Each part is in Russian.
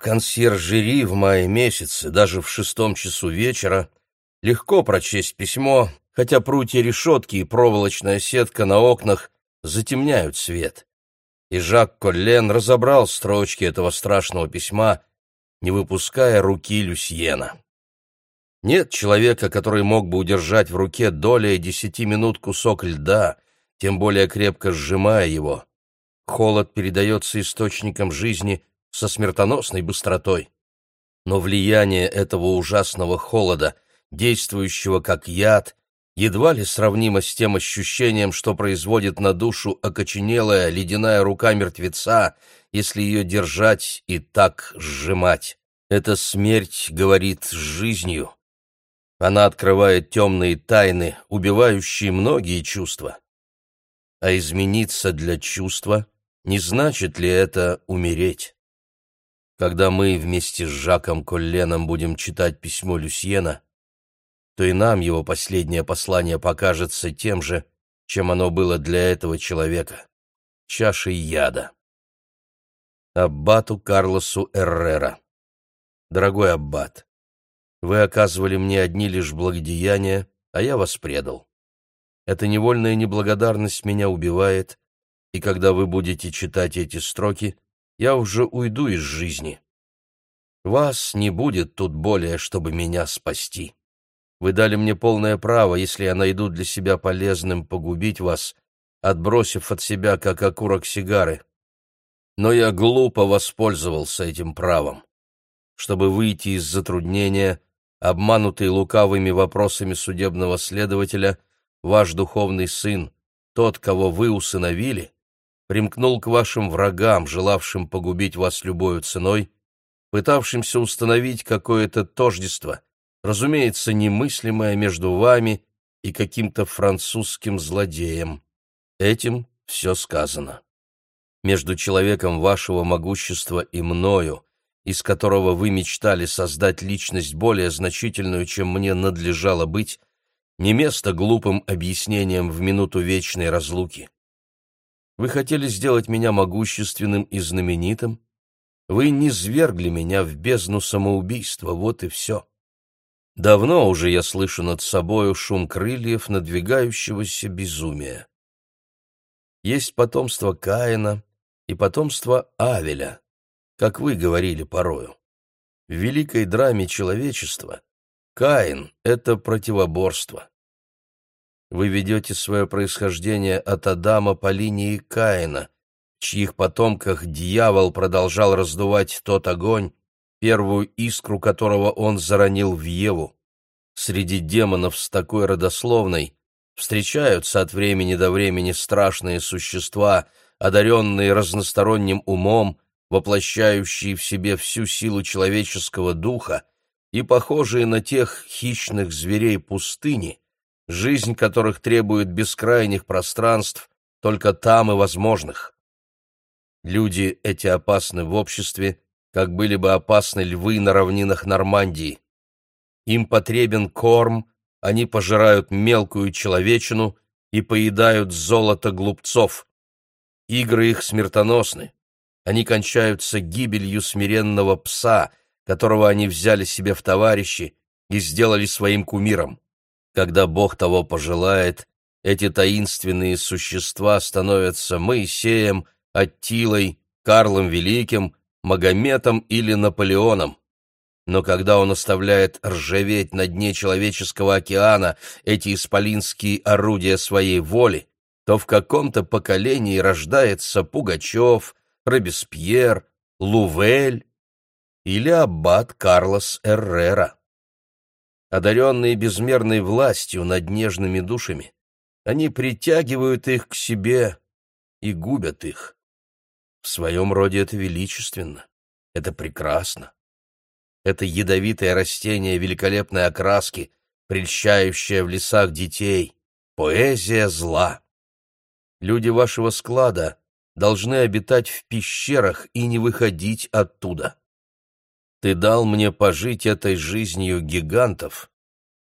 В консьержери в мае месяце, даже в шестом часу вечера, легко прочесть письмо, хотя прутья решетки и проволочная сетка на окнах затемняют свет. И Жак Коллен разобрал строчки этого страшного письма, не выпуская руки Люсьена. Нет человека, который мог бы удержать в руке долей десяти минут кусок льда, тем более крепко сжимая его. Холод передается источникам жизни со смертоносной быстротой. Но влияние этого ужасного холода, действующего как яд, едва ли сравнимо с тем ощущением, что производит на душу окоченелая ледяная рука мертвеца, если ее держать и так сжимать. Эта смерть говорит с жизнью. Она открывает темные тайны, убивающие многие чувства. А измениться для чувства не значит ли это умереть? Когда мы вместе с Жаком Колленом будем читать письмо Люсьена, то и нам его последнее послание покажется тем же, чем оно было для этого человека — чашей яда. Аббату Карлосу Эррера Дорогой Аббат, вы оказывали мне одни лишь благодеяния, а я вас предал. Эта невольная неблагодарность меня убивает, и когда вы будете читать эти строки — я уже уйду из жизни. Вас не будет тут более, чтобы меня спасти. Вы дали мне полное право, если я найду для себя полезным погубить вас, отбросив от себя, как окурок сигары. Но я глупо воспользовался этим правом. Чтобы выйти из затруднения, обманутый лукавыми вопросами судебного следователя, ваш духовный сын, тот, кого вы усыновили, примкнул к вашим врагам, желавшим погубить вас любою ценой, пытавшимся установить какое-то тождество, разумеется, немыслимое между вами и каким-то французским злодеем. Этим все сказано. Между человеком вашего могущества и мною, из которого вы мечтали создать личность более значительную, чем мне надлежало быть, не место глупым объяснениям в минуту вечной разлуки. Вы хотели сделать меня могущественным и знаменитым. Вы не свергли меня в бездну самоубийства, вот и все. Давно уже я слышу над собою шум крыльев надвигающегося безумия. Есть потомство Каина и потомство Авеля, как вы говорили порою. В великой драме человечества Каин — это противоборство. Вы ведете свое происхождение от Адама по линии Каина, в чьих потомках дьявол продолжал раздувать тот огонь, первую искру которого он заронил в Еву. Среди демонов с такой родословной встречаются от времени до времени страшные существа, одаренные разносторонним умом, воплощающие в себе всю силу человеческого духа и похожие на тех хищных зверей пустыни, жизнь которых требует бескрайних пространств, только там и возможных. Люди эти опасны в обществе, как были бы опасны львы на равнинах Нормандии. Им потребен корм, они пожирают мелкую человечину и поедают золото глупцов. Игры их смертоносны. Они кончаются гибелью смиренного пса, которого они взяли себе в товарищи и сделали своим кумиром. Когда Бог того пожелает, эти таинственные существа становятся Моисеем, Аттилой, Карлом Великим, Магометом или Наполеоном. Но когда он оставляет ржаветь на дне человеческого океана эти исполинские орудия своей воли, то в каком-то поколении рождается Пугачев, Робеспьер, Лувель или аббат Карлос Эррера одаренные безмерной властью над нежными душами, они притягивают их к себе и губят их. В своем роде это величественно, это прекрасно. Это ядовитое растение великолепной окраски, прельщающее в лесах детей, поэзия зла. Люди вашего склада должны обитать в пещерах и не выходить оттуда. Ты дал мне пожить этой жизнью гигантов,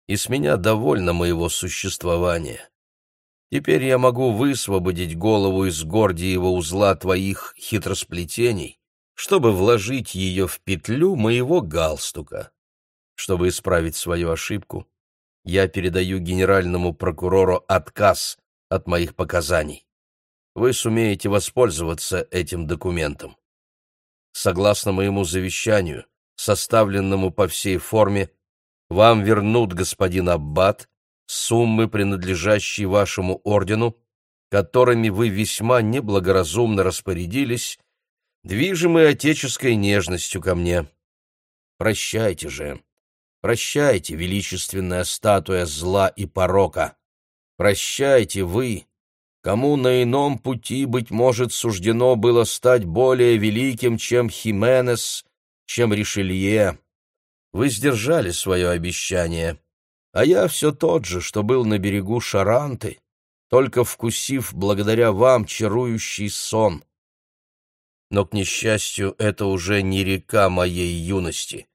и с меня довольно моего существования. Теперь я могу высвободить голову из гордиева узла твоих хитросплетений чтобы вложить ее в петлю моего галстука. Чтобы исправить свою ошибку, я передаю генеральному прокурору отказ от моих показаний. Вы сумеете воспользоваться этим документом. Согласно моему завещанию, составленному по всей форме, вам вернут, господин Аббат, суммы, принадлежащие вашему ордену, которыми вы весьма неблагоразумно распорядились, движимые отеческой нежностью ко мне. Прощайте же, прощайте, величественная статуя зла и порока. Прощайте вы, кому на ином пути, быть может, суждено было стать более великим, чем Хименес, чем Ришелье. Вы сдержали свое обещание, а я все тот же, что был на берегу Шаранты, только вкусив благодаря вам чарующий сон. Но, к несчастью, это уже не река моей юности.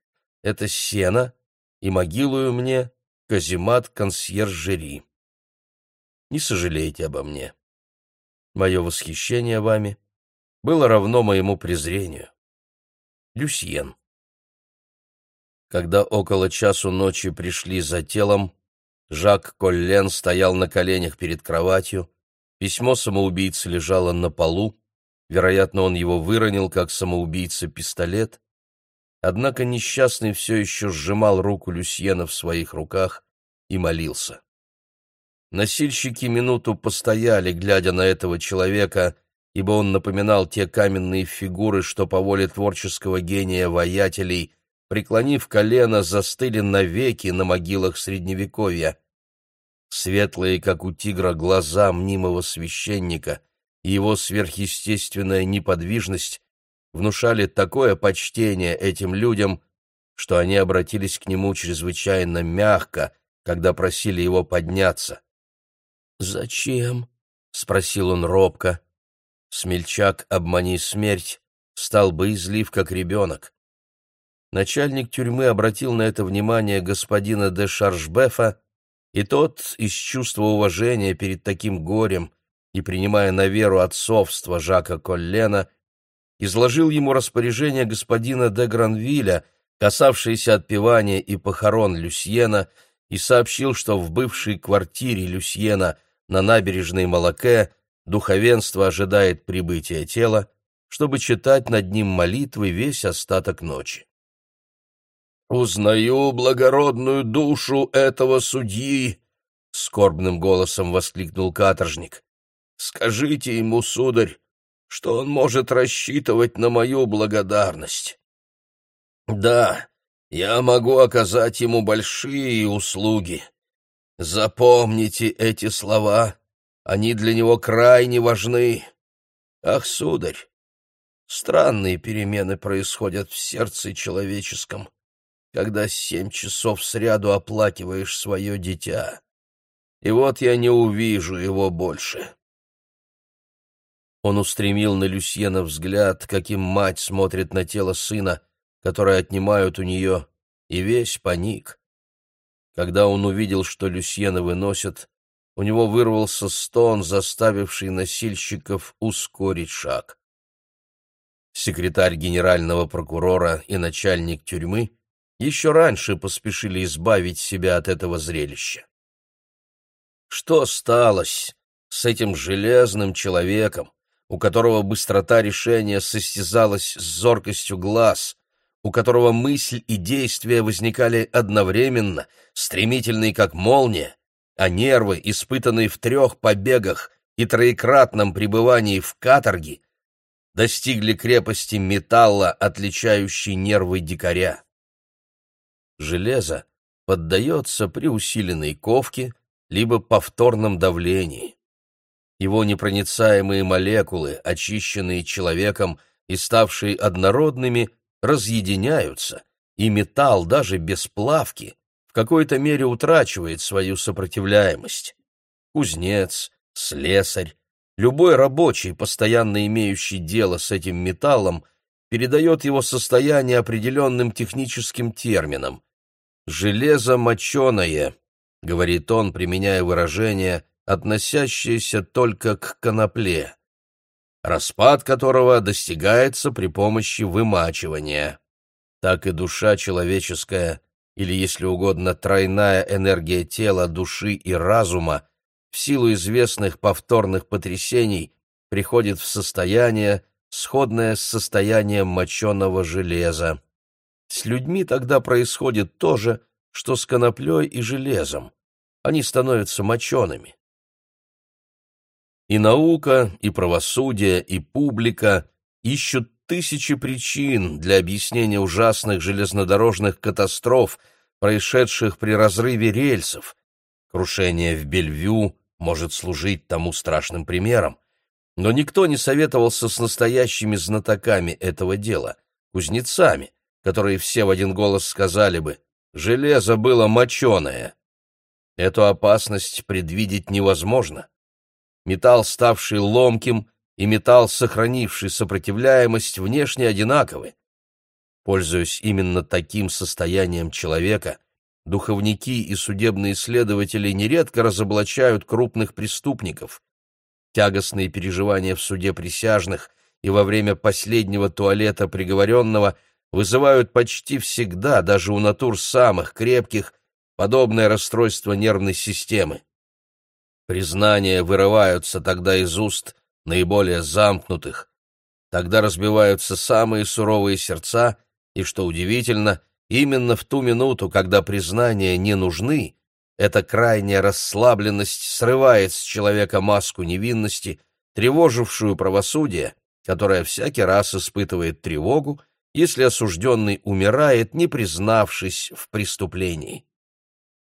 Это сено, и могилую мне каземат консьержери. Не сожалейте обо мне. Мое восхищение вами было равно моему презрению. Люсьен. Когда около часу ночи пришли за телом, Жак Коллен стоял на коленях перед кроватью, письмо самоубийцы лежало на полу, вероятно, он его выронил, как самоубийца пистолет, однако несчастный все еще сжимал руку Люсьена в своих руках и молился. Носильщики минуту постояли, глядя на этого человека, ибо он напоминал те каменные фигуры, что по воле творческого гения воятелей преклонив колено, застыли навеки на могилах Средневековья. Светлые, как у тигра, глаза мнимого священника и его сверхъестественная неподвижность внушали такое почтение этим людям, что они обратились к нему чрезвычайно мягко, когда просили его подняться. «Зачем?» — спросил он робко. Смельчак, обмани смерть, стал бы излив, как ребенок. Начальник тюрьмы обратил на это внимание господина де Шаржбефа, и тот, из чувства уважения перед таким горем и принимая на веру отцовство Жака Коллена, изложил ему распоряжение господина де Гранвиля, касавшееся отпевания и похорон Люсьена, и сообщил, что в бывшей квартире Люсьена на набережной Малаке духовенство ожидает прибытия тела, чтобы читать над ним молитвы весь остаток ночи. «Узнаю благородную душу этого судьи!» — скорбным голосом воскликнул каторжник. «Скажите ему, сударь, что он может рассчитывать на мою благодарность. Да, я могу оказать ему большие услуги. Запомните эти слова, они для него крайне важны. Ах, сударь, странные перемены происходят в сердце человеческом когда семь часов сряду оплакиваешь свое дитя. И вот я не увижу его больше. Он устремил на Люсьена взгляд, каким мать смотрит на тело сына, которое отнимают у нее, и весь паник. Когда он увидел, что Люсьена выносят, у него вырвался стон, заставивший носильщиков ускорить шаг. Секретарь генерального прокурора и начальник тюрьмы еще раньше поспешили избавить себя от этого зрелища. Что сталось с этим железным человеком, у которого быстрота решения состязалась с зоркостью глаз, у которого мысль и действие возникали одновременно, стремительные как молния, а нервы, испытанные в трех побегах и троекратном пребывании в каторге, достигли крепости металла, отличающей нервы дикаря железо поддается при усиленной ковке либо повторном давлении. Его непроницаемые молекулы, очищенные человеком и ставшие однородными, разъединяются, и металл даже без плавки в какой-то мере утрачивает свою сопротивляемость. Кузнец, слесарь, любой рабочий, постоянно имеющий дело с этим металлом, передает его состояние определенным техническим терминам «железо моченое», — говорит он, применяя выражение, относящееся только к конопле. распад которого достигается при помощи вымачивания. Так и душа человеческая, или, если угодно, тройная энергия тела, души и разума, в силу известных повторных потрясений приходит в состояние, сходное с состоянием моченого железа. С людьми тогда происходит то же, что с коноплей и железом. Они становятся мочеными. И наука, и правосудие, и публика ищут тысячи причин для объяснения ужасных железнодорожных катастроф, происшедших при разрыве рельсов. Крушение в Бельвю может служить тому страшным примером. Но никто не советовался с настоящими знатоками этого дела, кузнецами, которые все в один голос сказали бы «железо было моченое». Эту опасность предвидеть невозможно. Металл, ставший ломким, и металл, сохранивший сопротивляемость, внешне одинаковы. Пользуясь именно таким состоянием человека, духовники и судебные следователи нередко разоблачают крупных преступников. Тягостные переживания в суде присяжных и во время последнего туалета приговоренного вызывают почти всегда, даже у натур самых крепких, подобное расстройство нервной системы. Признания вырываются тогда из уст наиболее замкнутых. Тогда разбиваются самые суровые сердца, и, что удивительно, именно в ту минуту, когда признания не нужны, эта крайняя расслабленность срывает с человека маску невинности, тревожившую правосудие, которое всякий раз испытывает тревогу, если осужденный умирает, не признавшись в преступлении.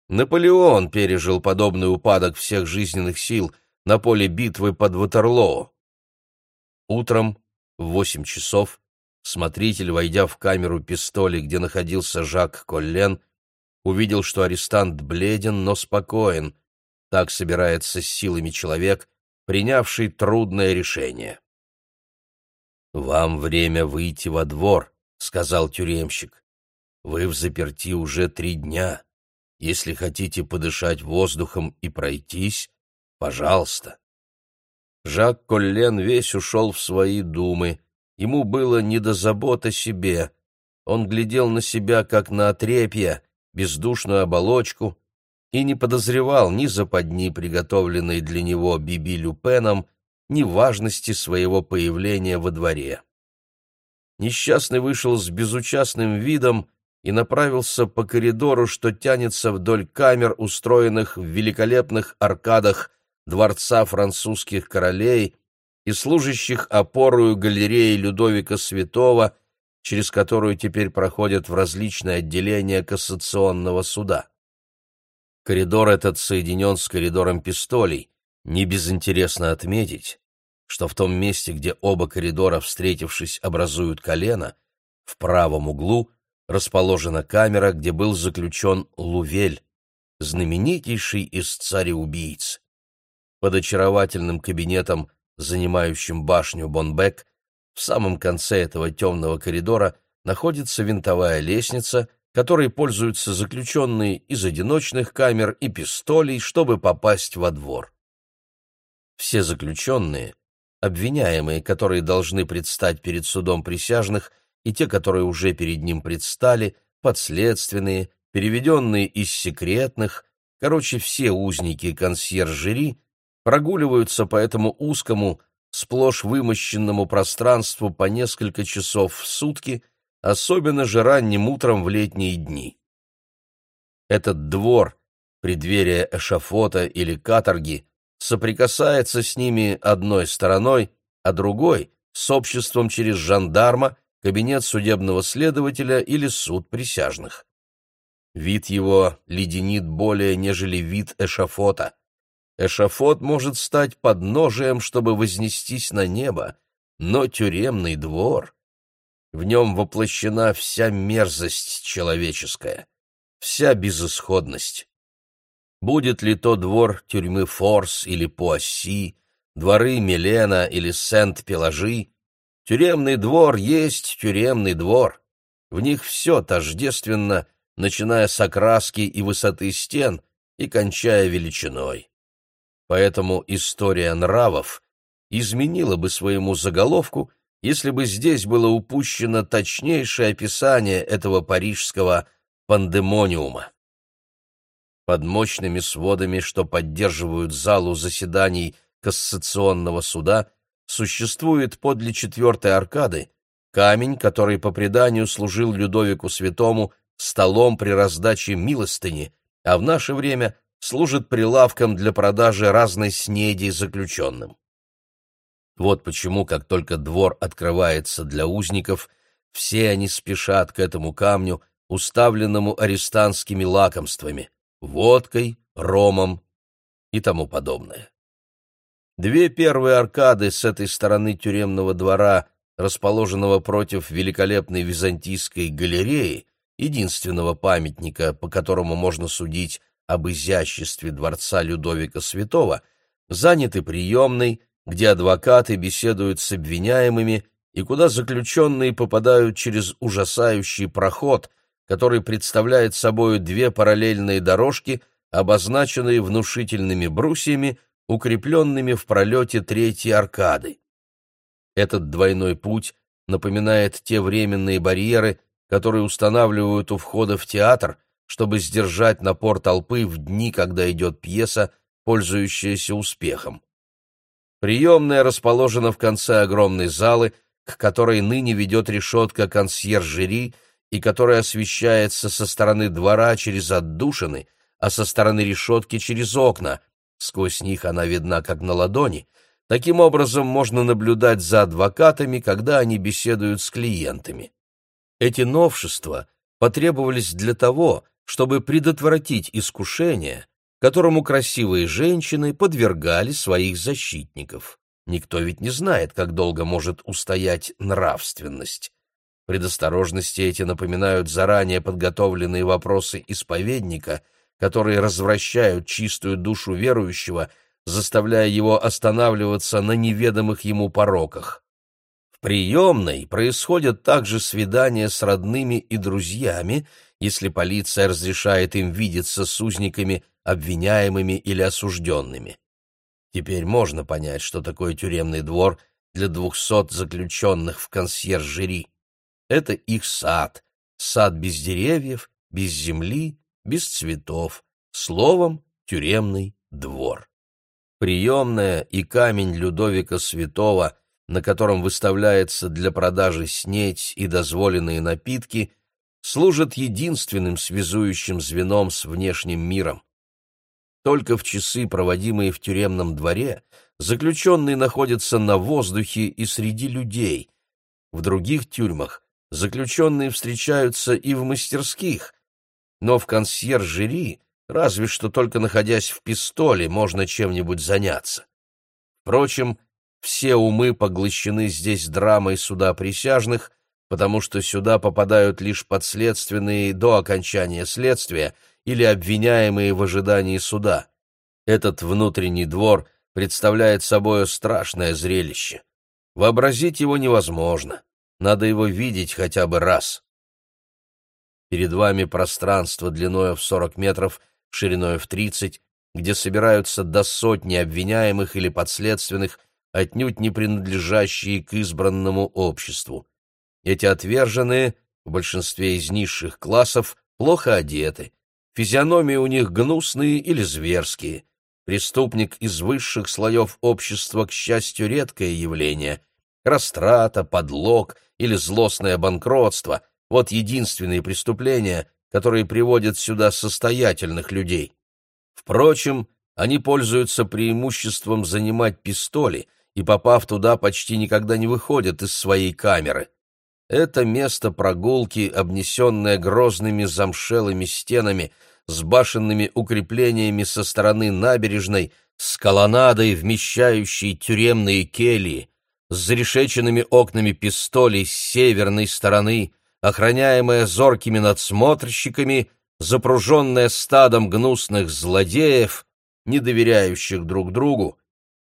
Наполеон пережил подобный упадок всех жизненных сил на поле битвы под Ватерлоо. Утром в восемь часов смотритель, войдя в камеру пистоли, где находился Жак Коллен, увидел, что арестант бледен, но спокоен. Так собирается с силами человек, принявший трудное решение. «Вам время выйти во двор», — сказал тюремщик. «Вы в заперти уже три дня». Если хотите подышать воздухом и пройтись, пожалуйста. Жак Коллен весь ушел в свои думы. Ему было не до забот о себе. Он глядел на себя, как на отрепье, бездушную оболочку, и не подозревал ни западни, приготовленной для него Биби Люпеном, ни важности своего появления во дворе. Несчастный вышел с безучастным видом, и направился по коридору, что тянется вдоль камер, устроенных в великолепных аркадах дворца французских королей и служащих опорою галереи Людовика Святого, через которую теперь проходят в различные отделения кассационного суда. Коридор этот соединен с коридором пистолей. Не безинтересно отметить, что в том месте, где оба коридора, встретившись, образуют колено, в правом углу – расположена камера, где был заключен Лувель, знаменитейший из цареубийц. Под очаровательным кабинетом, занимающим башню Бонбек, в самом конце этого темного коридора находится винтовая лестница, которой пользуются заключенные из одиночных камер и пистолей, чтобы попасть во двор. Все заключенные, обвиняемые, которые должны предстать перед судом присяжных, и те, которые уже перед ним предстали, подследственные, переведенные из секретных, короче, все узники консьержери прогуливаются по этому узкому, сплошь вымощенному пространству по несколько часов в сутки, особенно же ранним утром в летние дни. Этот двор, преддверие эшафота или каторги, соприкасается с ними одной стороной, а другой — с обществом через жандарма, кабинет судебного следователя или суд присяжных. Вид его леденит более, нежели вид эшафота. Эшафот может стать подножием, чтобы вознестись на небо, но тюремный двор... В нем воплощена вся мерзость человеческая, вся безысходность. Будет ли то двор тюрьмы Форс или Пуасси, дворы Милена или Сент-Пеложи, Тюремный двор есть тюремный двор. В них все тождественно, начиная с окраски и высоты стен и кончая величиной. Поэтому история нравов изменила бы своему заголовку, если бы здесь было упущено точнейшее описание этого парижского пандемониума. Под мощными сводами, что поддерживают залу заседаний Кассационного суда, существует подле четвертой аркады камень, который по преданию служил Людовику Святому столом при раздаче милостыни, а в наше время служит прилавком для продажи разной снеди заключенным. Вот почему, как только двор открывается для узников, все они спешат к этому камню, уставленному арестантскими лакомствами, водкой, ромом и тому подобное. Две первые аркады с этой стороны тюремного двора, расположенного против великолепной византийской галереи, единственного памятника, по которому можно судить об изяществе дворца Людовика Святого, заняты приемной, где адвокаты беседуют с обвиняемыми и куда заключенные попадают через ужасающий проход, который представляет собой две параллельные дорожки, обозначенные внушительными брусьями, укрепленными в пролете третьей аркады. Этот двойной путь напоминает те временные барьеры, которые устанавливают у входа в театр, чтобы сдержать напор толпы в дни, когда идет пьеса, пользующаяся успехом. Приемная расположена в конце огромной залы, к которой ныне ведет решетка консьержери и которая освещается со стороны двора через отдушины, а со стороны решетки через окна. Сквозь них она видна как на ладони. Таким образом можно наблюдать за адвокатами, когда они беседуют с клиентами. Эти новшества потребовались для того, чтобы предотвратить искушение, которому красивые женщины подвергали своих защитников. Никто ведь не знает, как долго может устоять нравственность. Предосторожности эти напоминают заранее подготовленные вопросы исповедника, которые развращают чистую душу верующего, заставляя его останавливаться на неведомых ему пороках. В приемной происходят также свидания с родными и друзьями, если полиция разрешает им видеться с узниками, обвиняемыми или осужденными. Теперь можно понять, что такое тюремный двор для двухсот заключенных в консьержери. Это их сад, сад без деревьев, без земли, без цветов, словом, тюремный двор. Приемная и камень Людовика Святого, на котором выставляется для продажи снеть и дозволенные напитки, служат единственным связующим звеном с внешним миром. Только в часы, проводимые в тюремном дворе, заключенные находятся на воздухе и среди людей. В других тюрьмах заключенные встречаются и в мастерских, но в консьержери, разве что только находясь в пистоле, можно чем-нибудь заняться. Впрочем, все умы поглощены здесь драмой суда присяжных, потому что сюда попадают лишь подследственные до окончания следствия или обвиняемые в ожидании суда. Этот внутренний двор представляет собой страшное зрелище. Вообразить его невозможно, надо его видеть хотя бы раз. Перед вами пространство длиною в 40 метров, шириной в 30, где собираются до сотни обвиняемых или подследственных, отнюдь не принадлежащие к избранному обществу. Эти отверженные, в большинстве из низших классов, плохо одеты, физиономии у них гнусные или зверские. Преступник из высших слоев общества, к счастью, редкое явление. Растрата, подлог или злостное банкротство — вот единственные преступления, которые приводят сюда состоятельных людей. Впрочем, они пользуются преимуществом занимать пистоли и, попав туда, почти никогда не выходят из своей камеры. Это место прогулки, обнесенное грозными замшелыми стенами, с башенными укреплениями со стороны набережной, с колоннадой, вмещающей тюремные кельи, с зарешеченными окнами пистолей с северной стороны, охраняемая зоркими надсмотрщиками, запруженная стадом гнусных злодеев, не доверяющих друг другу,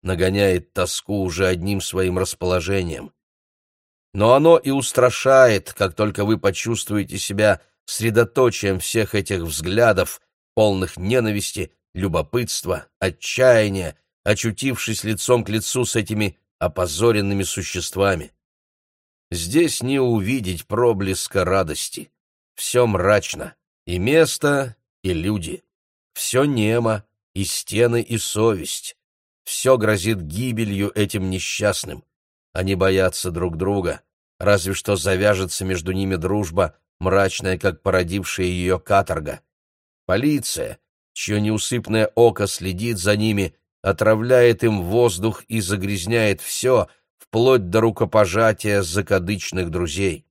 нагоняет тоску уже одним своим расположением но оно и устрашает, как только вы почувствуете себя средоточием всех этих взглядов, полных ненависти, любопытства, отчаяния, очутившись лицом к лицу с этими опозоренными существами. Здесь не увидеть проблеска радости. Все мрачно, и место, и люди. Все немо, и стены, и совесть. Все грозит гибелью этим несчастным. Они боятся друг друга. Разве что завяжется между ними дружба, мрачная, как породившая ее каторга. Полиция, чье неусыпное око следит за ними, отравляет им воздух и загрязняет все, вплоть до рукопожатия закадычных друзей.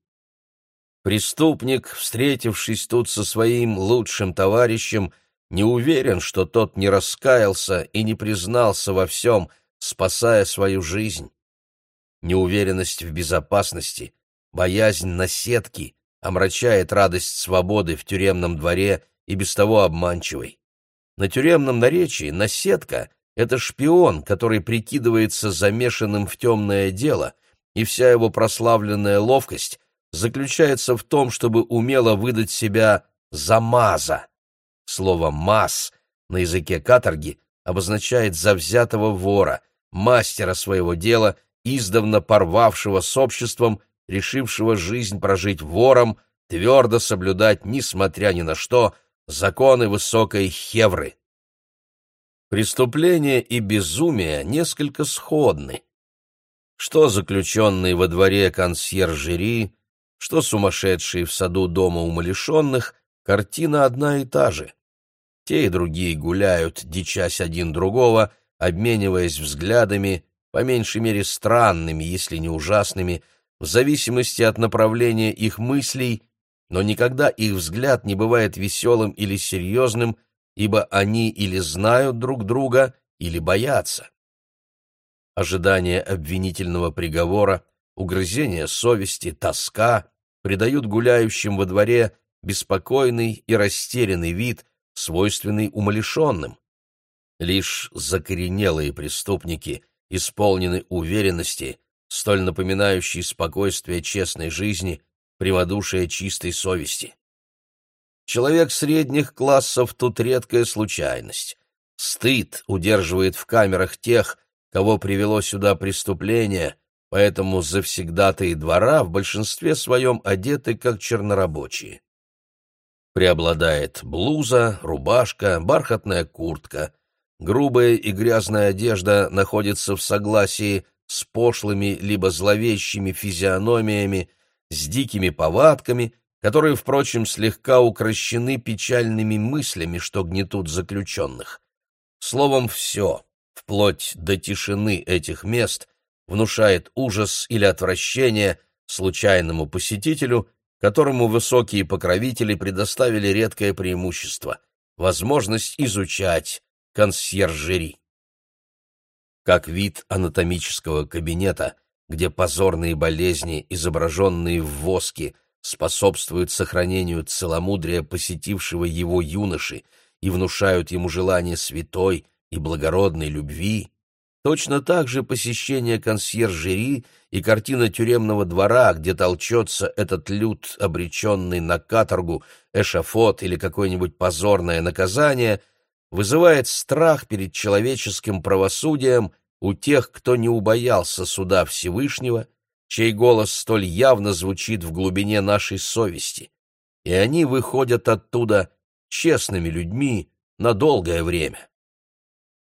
Преступник, встретившись тут со своим лучшим товарищем, не уверен, что тот не раскаялся и не признался во всем, спасая свою жизнь. Неуверенность в безопасности, боязнь наседки омрачает радость свободы в тюремном дворе и без того обманчивой. На тюремном наречии наседка — это шпион, который прикидывается замешанным в темное дело, и вся его прославленная ловкость заключается в том, чтобы умело выдать себя за маза. Слово «маз» на языке каторги обозначает завзятого вора, мастера своего дела, издавна порвавшего с обществом, решившего жизнь прожить вором, твердо соблюдать, несмотря ни на что, законы высокой хевры. Преступление и безумие несколько сходны. Что заключенные во дворе консьержери, что сумасшедшие в саду дома умалишенных, картина одна и та же. Те и другие гуляют, дичась один другого, обмениваясь взглядами, по меньшей мере странными, если не ужасными, в зависимости от направления их мыслей, но никогда их взгляд не бывает веселым или серьезным, ибо они или знают друг друга, или боятся. Ожидание обвинительного приговора, угрызение совести, тоска придают гуляющим во дворе беспокойный и растерянный вид, свойственный умалишенным. Лишь закоренелые преступники исполнены уверенности, столь напоминающей спокойствие честной жизни, прямодушие чистой совести. Человек средних классов тут редкая случайность. Стыд удерживает в камерах тех, кого привело сюда преступление, поэтому завсегдатые двора в большинстве своем одеты как чернорабочие. Преобладает блуза, рубашка, бархатная куртка. Грубая и грязная одежда находится в согласии с пошлыми либо зловещими физиономиями, с дикими повадками, которые, впрочем, слегка укращены печальными мыслями, что гнетут заключенных. Словом, все, вплоть до тишины этих мест, внушает ужас или отвращение случайному посетителю, которому высокие покровители предоставили редкое преимущество — возможность изучать консьержери. Как вид анатомического кабинета, где позорные болезни, изображенные в воске, способствуют сохранению целомудрия посетившего его юноши и внушают ему желание святой и благородной любви, точно так же посещение консьержери и картина тюремного двора, где толчется этот люд, обреченный на каторгу, эшафот или какое-нибудь позорное наказание, вызывает страх перед человеческим правосудием у тех, кто не убоялся суда Всевышнего, чей голос столь явно звучит в глубине нашей совести, и они выходят оттуда честными людьми на долгое время.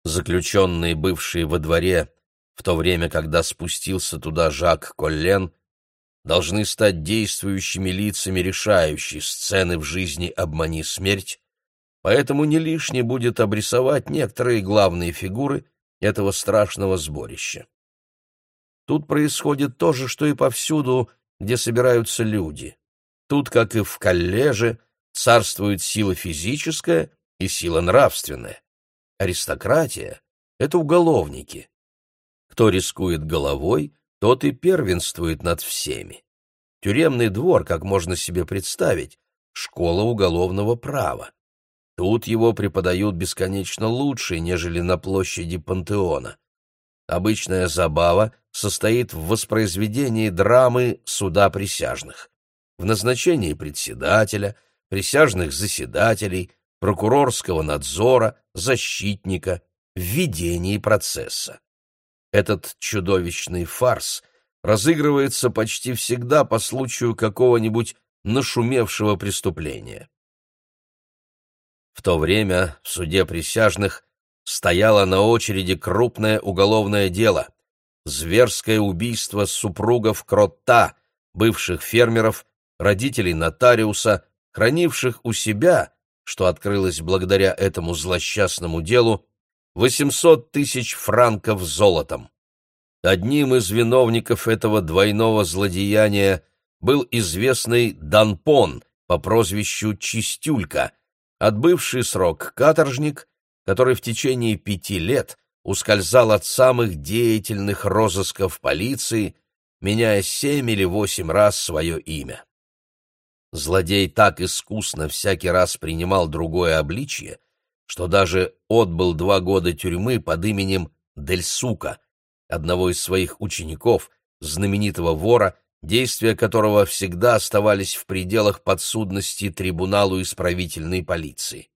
Заключенные, бывшие во дворе, в то время, когда спустился туда Жак Коллен, должны стать действующими лицами решающей сцены в жизни «Обмани смерть», поэтому не лишне будет обрисовать некоторые главные фигуры этого страшного сборища. Тут происходит то же, что и повсюду, где собираются люди. Тут, как и в коллеже, царствует сила физическая и сила нравственная. Аристократия — это уголовники. Кто рискует головой, тот и первенствует над всеми. Тюремный двор, как можно себе представить, школа уголовного права. Тут его преподают бесконечно лучше, нежели на площади Пантеона. Обычная забава состоит в воспроизведении драмы суда присяжных, в назначении председателя, присяжных заседателей, прокурорского надзора, защитника, в ведении процесса. Этот чудовищный фарс разыгрывается почти всегда по случаю какого-нибудь нашумевшего преступления. В то время в суде присяжных стояло на очереди крупное уголовное дело — зверское убийство супругов Кротта, бывших фермеров, родителей нотариуса, хранивших у себя, что открылось благодаря этому злосчастному делу, 800 тысяч франков золотом. Одним из виновников этого двойного злодеяния был известный Данпон по прозвищу Чистюлька, отбывший срок каторжник, который в течение пяти лет ускользал от самых деятельных розысков полиции, меняя семь или восемь раз свое имя. Злодей так искусно всякий раз принимал другое обличье, что даже отбыл два года тюрьмы под именем Дельсука, одного из своих учеников, знаменитого вора, действия которого всегда оставались в пределах подсудности трибуналу исправительной полиции.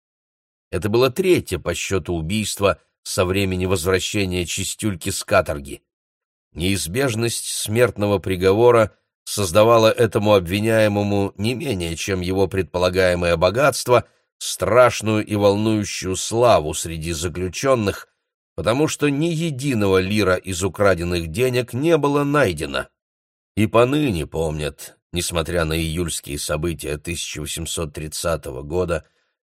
Это было третье по счету убийство со времени возвращения чистюльки с каторги. Неизбежность смертного приговора создавала этому обвиняемому не менее, чем его предполагаемое богатство, страшную и волнующую славу среди заключенных, потому что ни единого лира из украденных денег не было найдено. И поныне помнят, несмотря на июльские события 1830 года,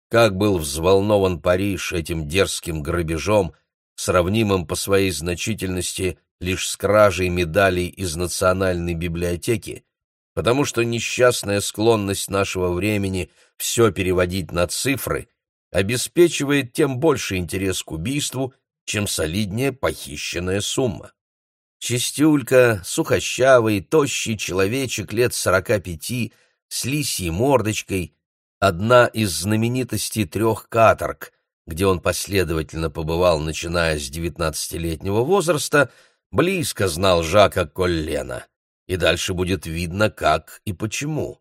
как был взволнован Париж этим дерзким грабежом, сравнимым по своей значительности лишь с кражей медалей из Национальной библиотеки, потому что несчастная склонность нашего времени все переводить на цифры обеспечивает тем больше интерес к убийству, чем солиднее похищенная сумма. Чистюлька, сухощавый, тощий человечек лет сорока пяти, с лисьей мордочкой, одна из знаменитостей трех каторг, где он последовательно побывал, начиная с девятнадцатилетнего возраста, близко знал Жака Коллена, и дальше будет видно, как и почему.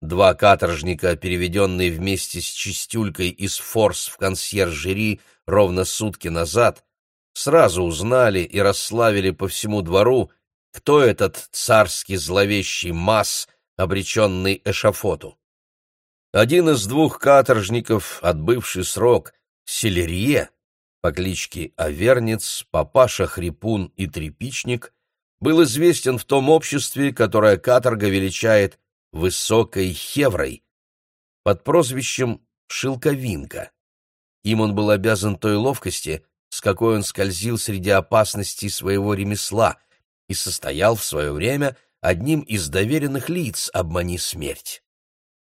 Два каторжника, переведенные вместе с Чистюлькой из Форс в консьержери ровно сутки назад, сразу узнали и расславили по всему двору, кто этот царский зловещий масс, обреченный эшафоту. Один из двух каторжников, отбывший срок, Селерье, по кличке Авернец, Папаша Хрипун и Трепичник, был известен в том обществе, которое каторга величает «высокой хеврой», под прозвищем «Шелковинка». Им он был обязан той ловкости, с какой он скользил среди опасностей своего ремесла и состоял в свое время одним из доверенных лиц «Обмани смерть».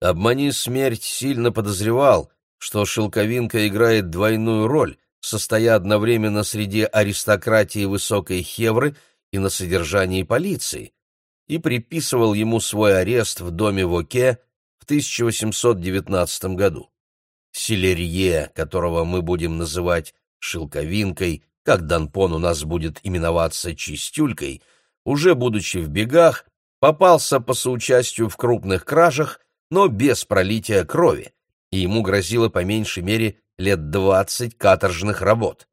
«Обмани смерть» сильно подозревал, что Шелковинка играет двойную роль, состоя одновременно среди аристократии высокой Хевры и на содержании полиции, и приписывал ему свой арест в доме Воке в 1819 году. Селерье, которого мы будем называть Шелковинкой, как Данпон у нас будет именоваться Чистюлькой, уже будучи в бегах, попался по соучастию в крупных кражах, но без пролития крови, и ему грозило по меньшей мере лет двадцать каторжных работ.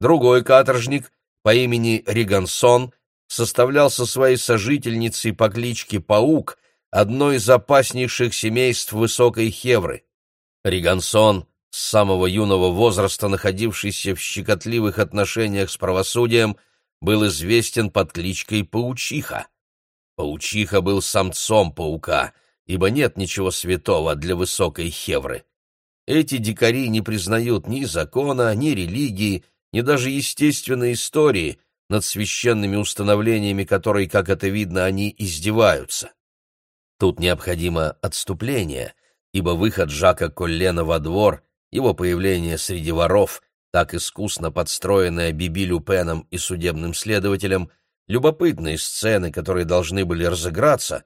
Другой каторжник по имени Ригансон составлял со своей сожительницей по кличке Паук одно из опаснейших семейств Высокой Хевры. Ригансон, с самого юного возраста находившийся в щекотливых отношениях с правосудием, был известен под кличкой Паучиха. Паучиха был самцом паука, ибо нет ничего святого для Высокой Хевры. Эти дикари не признают ни закона, ни религии, ни даже естественной истории, над священными установлениями которой, как это видно, они издеваются. Тут необходимо отступление, ибо выход Жака Коллена во двор, его появление среди воров, так искусно подстроенное Биби Люпеном и судебным следователем, любопытные сцены, которые должны были разыграться,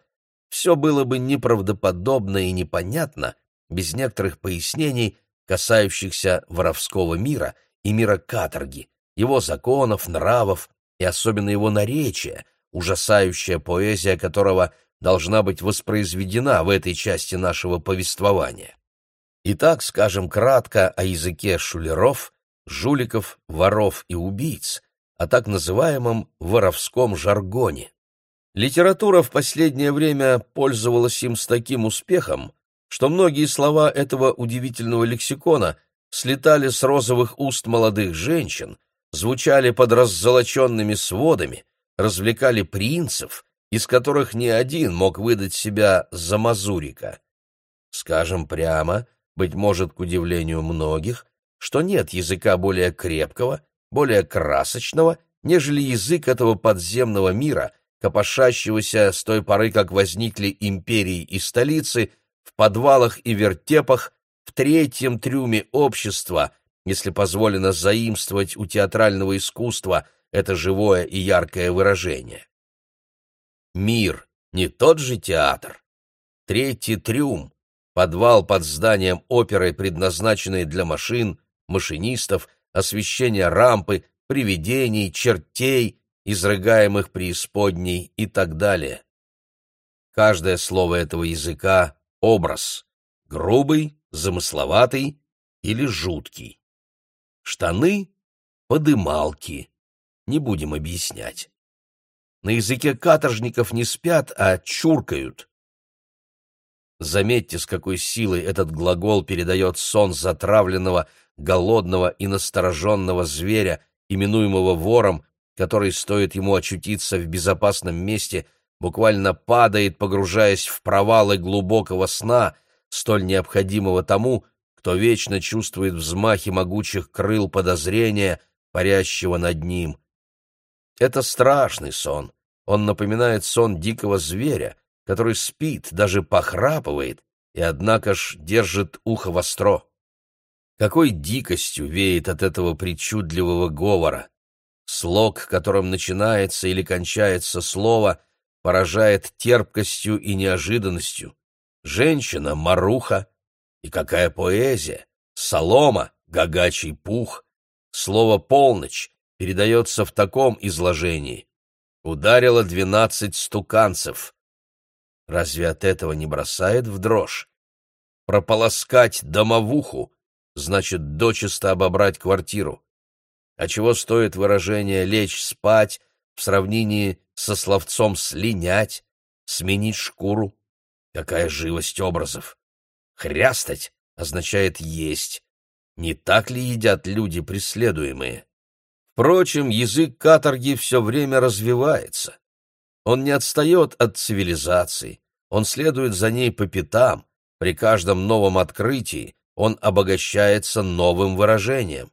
все было бы неправдоподобно и непонятно, без некоторых пояснений, касающихся воровского мира и мира каторги, его законов, нравов и особенно его наречия, ужасающая поэзия которого должна быть воспроизведена в этой части нашего повествования. Итак, скажем кратко о языке шулеров, жуликов, воров и убийц, о так называемом воровском жаргоне. Литература в последнее время пользовалась им с таким успехом, что многие слова этого удивительного лексикона слетали с розовых уст молодых женщин, звучали под раззолоченными сводами, развлекали принцев, из которых ни один мог выдать себя за мазурика. Скажем прямо, быть может, к удивлению многих, что нет языка более крепкого, более красочного, нежели язык этого подземного мира, копошащегося с той поры, как возникли империи и столицы, в подвалах и вертепах, в третьем трюме общества, если позволено заимствовать у театрального искусства это живое и яркое выражение. Мир — не тот же театр. Третий трюм — подвал под зданием оперы, предназначенный для машин, машинистов, освещения рампы, привидений, чертей, изрыгаемых преисподней и так далее. Каждое слово этого языка — образ, грубый, замысловатый или жуткий. Штаны — подымалки, не будем объяснять. На языке каторжников не спят, а чуркают. Заметьте, с какой силой этот глагол передает сон затравленного, голодного и настороженного зверя, именуемого вором, который, стоит ему очутиться в безопасном месте, буквально падает, погружаясь в провалы глубокого сна, столь необходимого тому, кто вечно чувствует взмахи могучих крыл подозрения, парящего над ним. Это страшный сон. Он напоминает сон дикого зверя, который спит, даже похрапывает, и, однако ж, держит ухо востро. Какой дикостью веет от этого причудливого говора! Слог, которым начинается или кончается слово, поражает терпкостью и неожиданностью. Женщина — маруха. И какая поэзия! Солома — гагачий пух. Слово «полночь» передается в таком изложении. Ударило двенадцать стуканцев. Разве от этого не бросает в дрожь? Прополоскать домовуху значит дочисто обобрать квартиру. А чего стоит выражение «лечь спать» в сравнении со словцом «слинять», «сменить шкуру»? Какая живость образов! «Хрястать» означает «есть». Не так ли едят люди преследуемые? Впрочем, язык каторги все время развивается. Он не отстает от цивилизации, он следует за ней по пятам, при каждом новом открытии он обогащается новым выражением.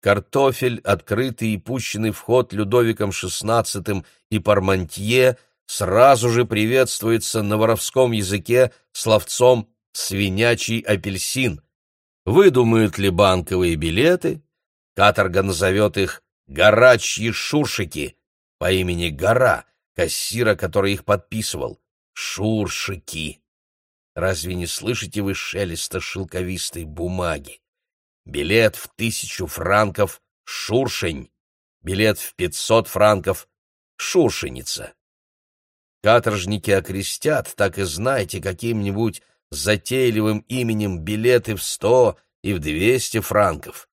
Картофель, открытый и пущенный в ход Людовиком XVI и Пармантье, сразу же приветствуется на воровском языке словцом «свинячий апельсин». Выдумают ли банковые билеты? Каторга назовет их «горачьи шуршики» по имени Гора, кассира, который их подписывал. Шуршики. Разве не слышите вы шелеста шелковистой бумаги? Билет в тысячу франков — шуршень, билет в пятьсот франков — шуршеница. Каторжники окрестят, так и знайте, каким-нибудь затейливым именем билеты в сто и в двести франков.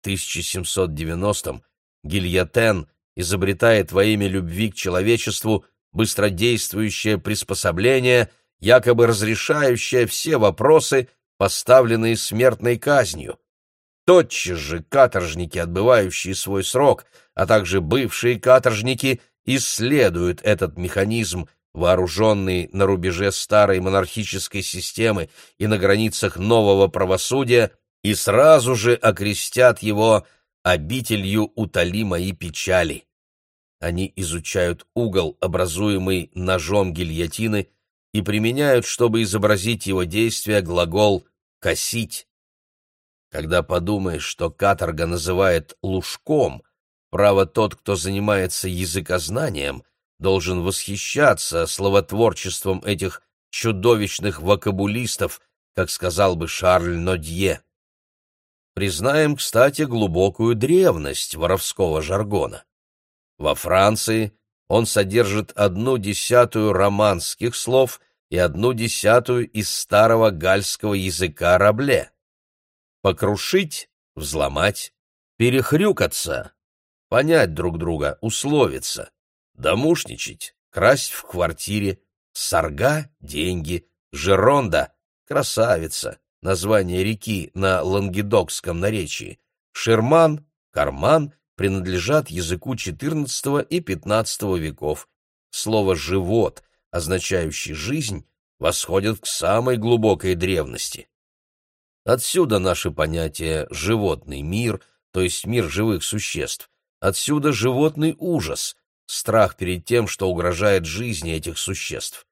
В 1790-м Гильотен изобретает во имя любви к человечеству быстродействующее приспособление — якобы разрешающая все вопросы, поставленные смертной казнью. Тотчас же каторжники, отбывающие свой срок, а также бывшие каторжники, исследуют этот механизм, вооруженный на рубеже старой монархической системы и на границах нового правосудия, и сразу же окрестят его обителью «Утоли мои печали». Они изучают угол, образуемый ножом гильотины, и применяют, чтобы изобразить его действие, глагол «косить». Когда подумаешь, что каторга называет «лужком», право тот, кто занимается языкознанием, должен восхищаться словотворчеством этих чудовищных вокабулистов, как сказал бы Шарль Нодье. Признаем, кстати, глубокую древность воровского жаргона. Во Франции он содержит одну десятую романских слов и одну десятую из старого гальского языка рабле. Покрушить, взломать, перехрюкаться. понять друг друга, условиться, домушничать, красть в квартире, сарга — деньги, жеронда — красавица, название реки на лангедокском наречии, шерман — карман — принадлежат языку XIV и XV веков. Слово «живот», означающий «жизнь», восходит к самой глубокой древности. Отсюда наше понятие «животный мир», то есть мир живых существ. Отсюда животный ужас, страх перед тем, что угрожает жизни этих существ.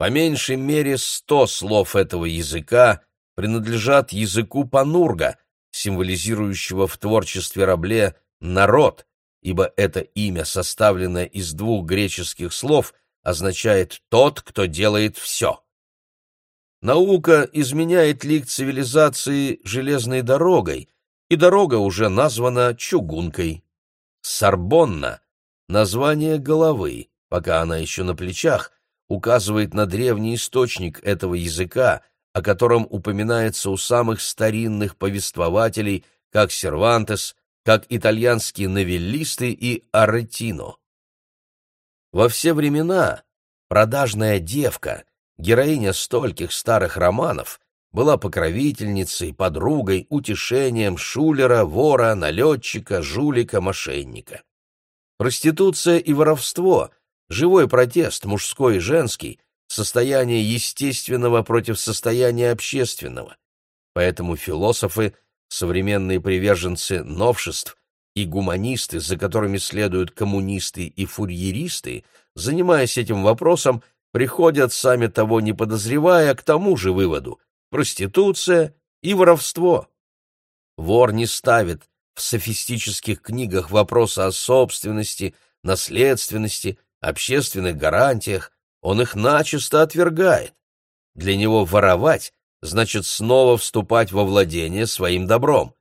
По меньшей мере сто слов этого языка принадлежат языку панурга, символизирующего в творчестве Рабле «народ», ибо это имя, составленное из двух греческих слов, означает «тот, кто делает все». Наука изменяет лик цивилизации железной дорогой, и дорога уже названа чугункой. Сорбонна — название головы, пока она еще на плечах, указывает на древний источник этого языка, о котором упоминается у самых старинных повествователей, как Сервантес, как итальянские новеллисты и Аретино. Во все времена продажная девка, героиня стольких старых романов, была покровительницей, подругой, утешением шулера, вора, налетчика, жулика, мошенника. Проституция и воровство, живой протест, мужской и женский, состояние естественного против состояния общественного. Поэтому философы, современные приверженцы новшеств и гуманисты, за которыми следуют коммунисты и фурьеристы, занимаясь этим вопросом, приходят, сами того не подозревая, к тому же выводу – проституция и воровство. Вор не ставит в софистических книгах вопроса о собственности, наследственности, общественных гарантиях, он их начисто отвергает. Для него воровать значит снова вступать во владение своим добром.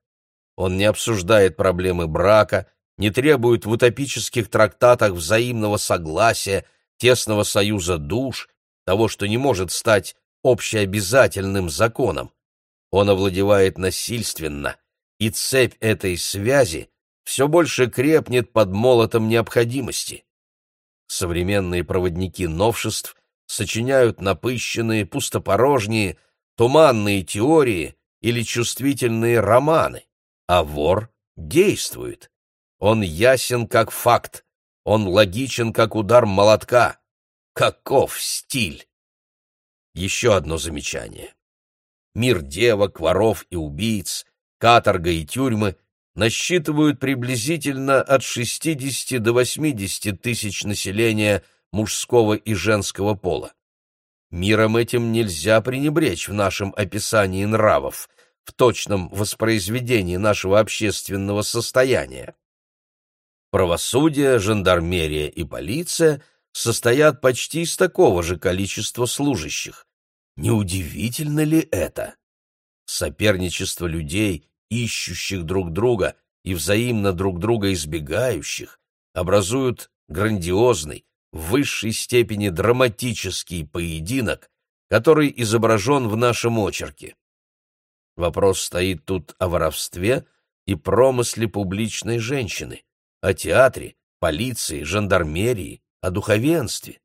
Он не обсуждает проблемы брака, не требует в утопических трактатах взаимного согласия, тесного союза душ, того, что не может стать общеобязательным законом. Он овладевает насильственно, и цепь этой связи все больше крепнет под молотом необходимости. Современные проводники новшеств сочиняют напыщенные, пустопорожние, туманные теории или чувствительные романы, а вор действует. Он ясен как факт, он логичен как удар молотка. Каков стиль! Еще одно замечание. Мир девок, воров и убийц, каторга и тюрьмы насчитывают приблизительно от 60 до 80 тысяч населения мужского и женского пола. Миром этим нельзя пренебречь в нашем описании нравов, в точном воспроизведении нашего общественного состояния. Правосудие, жандармерия и полиция состоят почти из такого же количества служащих. Неудивительно ли это? Соперничество людей, ищущих друг друга и взаимно друг друга избегающих, образуют грандиозный, в высшей степени драматический поединок, который изображен в нашем очерке. Вопрос стоит тут о воровстве и промысле публичной женщины, о театре, полиции, жандармерии, о духовенстве.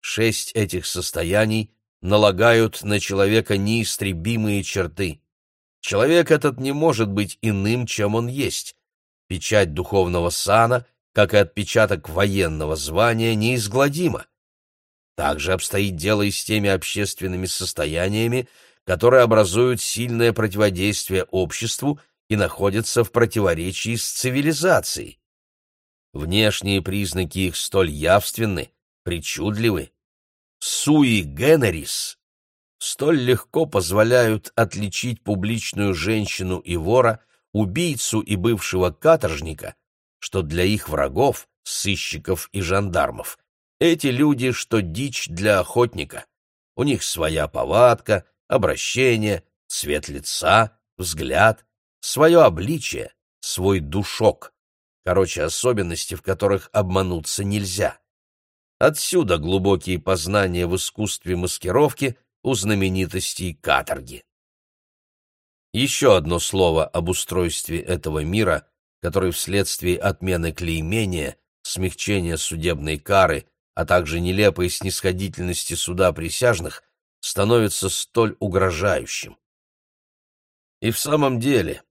Шесть этих состояний налагают на человека неистребимые черты. Человек этот не может быть иным, чем он есть. Печать духовного сана, как и отпечаток военного звания, неизгладима. Также обстоит дело и с теми общественными состояниями, которые образуют сильное противодействие обществу и находятся в противоречии с цивилизацией. Внешние признаки их столь явственны, причудливы. Суи генерис столь легко позволяют отличить публичную женщину и вора, убийцу и бывшего каторжника, что для их врагов, сыщиков и жандармов, эти люди, что дичь для охотника. У них своя повадка, обращение, цвет лица, взгляд, свое обличие, свой душок. Короче, особенности, в которых обмануться нельзя. Отсюда глубокие познания в искусстве маскировки – у знаменитостей каторги. Еще одно слово об устройстве этого мира, который вследствие отмены клеймения, смягчения судебной кары, а также нелепой снисходительности суда присяжных, становится столь угрожающим. И в самом деле,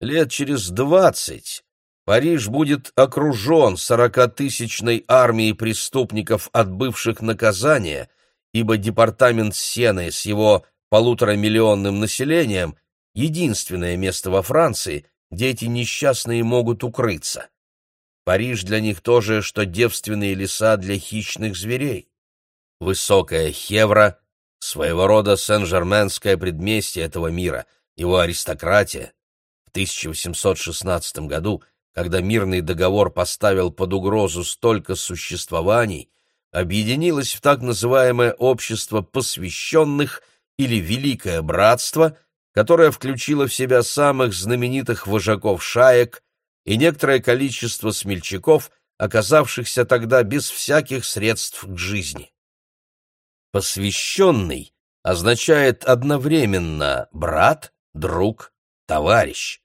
лет через двадцать Париж будет окружен сорокатысячной армией преступников, отбывших наказание, ибо департамент Сены с его полуторамиллионным населением — единственное место во Франции, где эти несчастные могут укрыться. Париж для них то же, что девственные леса для хищных зверей. Высокая Хевра — своего рода Сен-Жерменское предместье этого мира, его аристократия. В 1816 году — когда мирный договор поставил под угрозу столько существований, объединилось в так называемое общество посвященных или Великое Братство, которое включило в себя самых знаменитых вожаков шаек и некоторое количество смельчаков, оказавшихся тогда без всяких средств к жизни. Посвященный означает одновременно брат, друг, товарищ.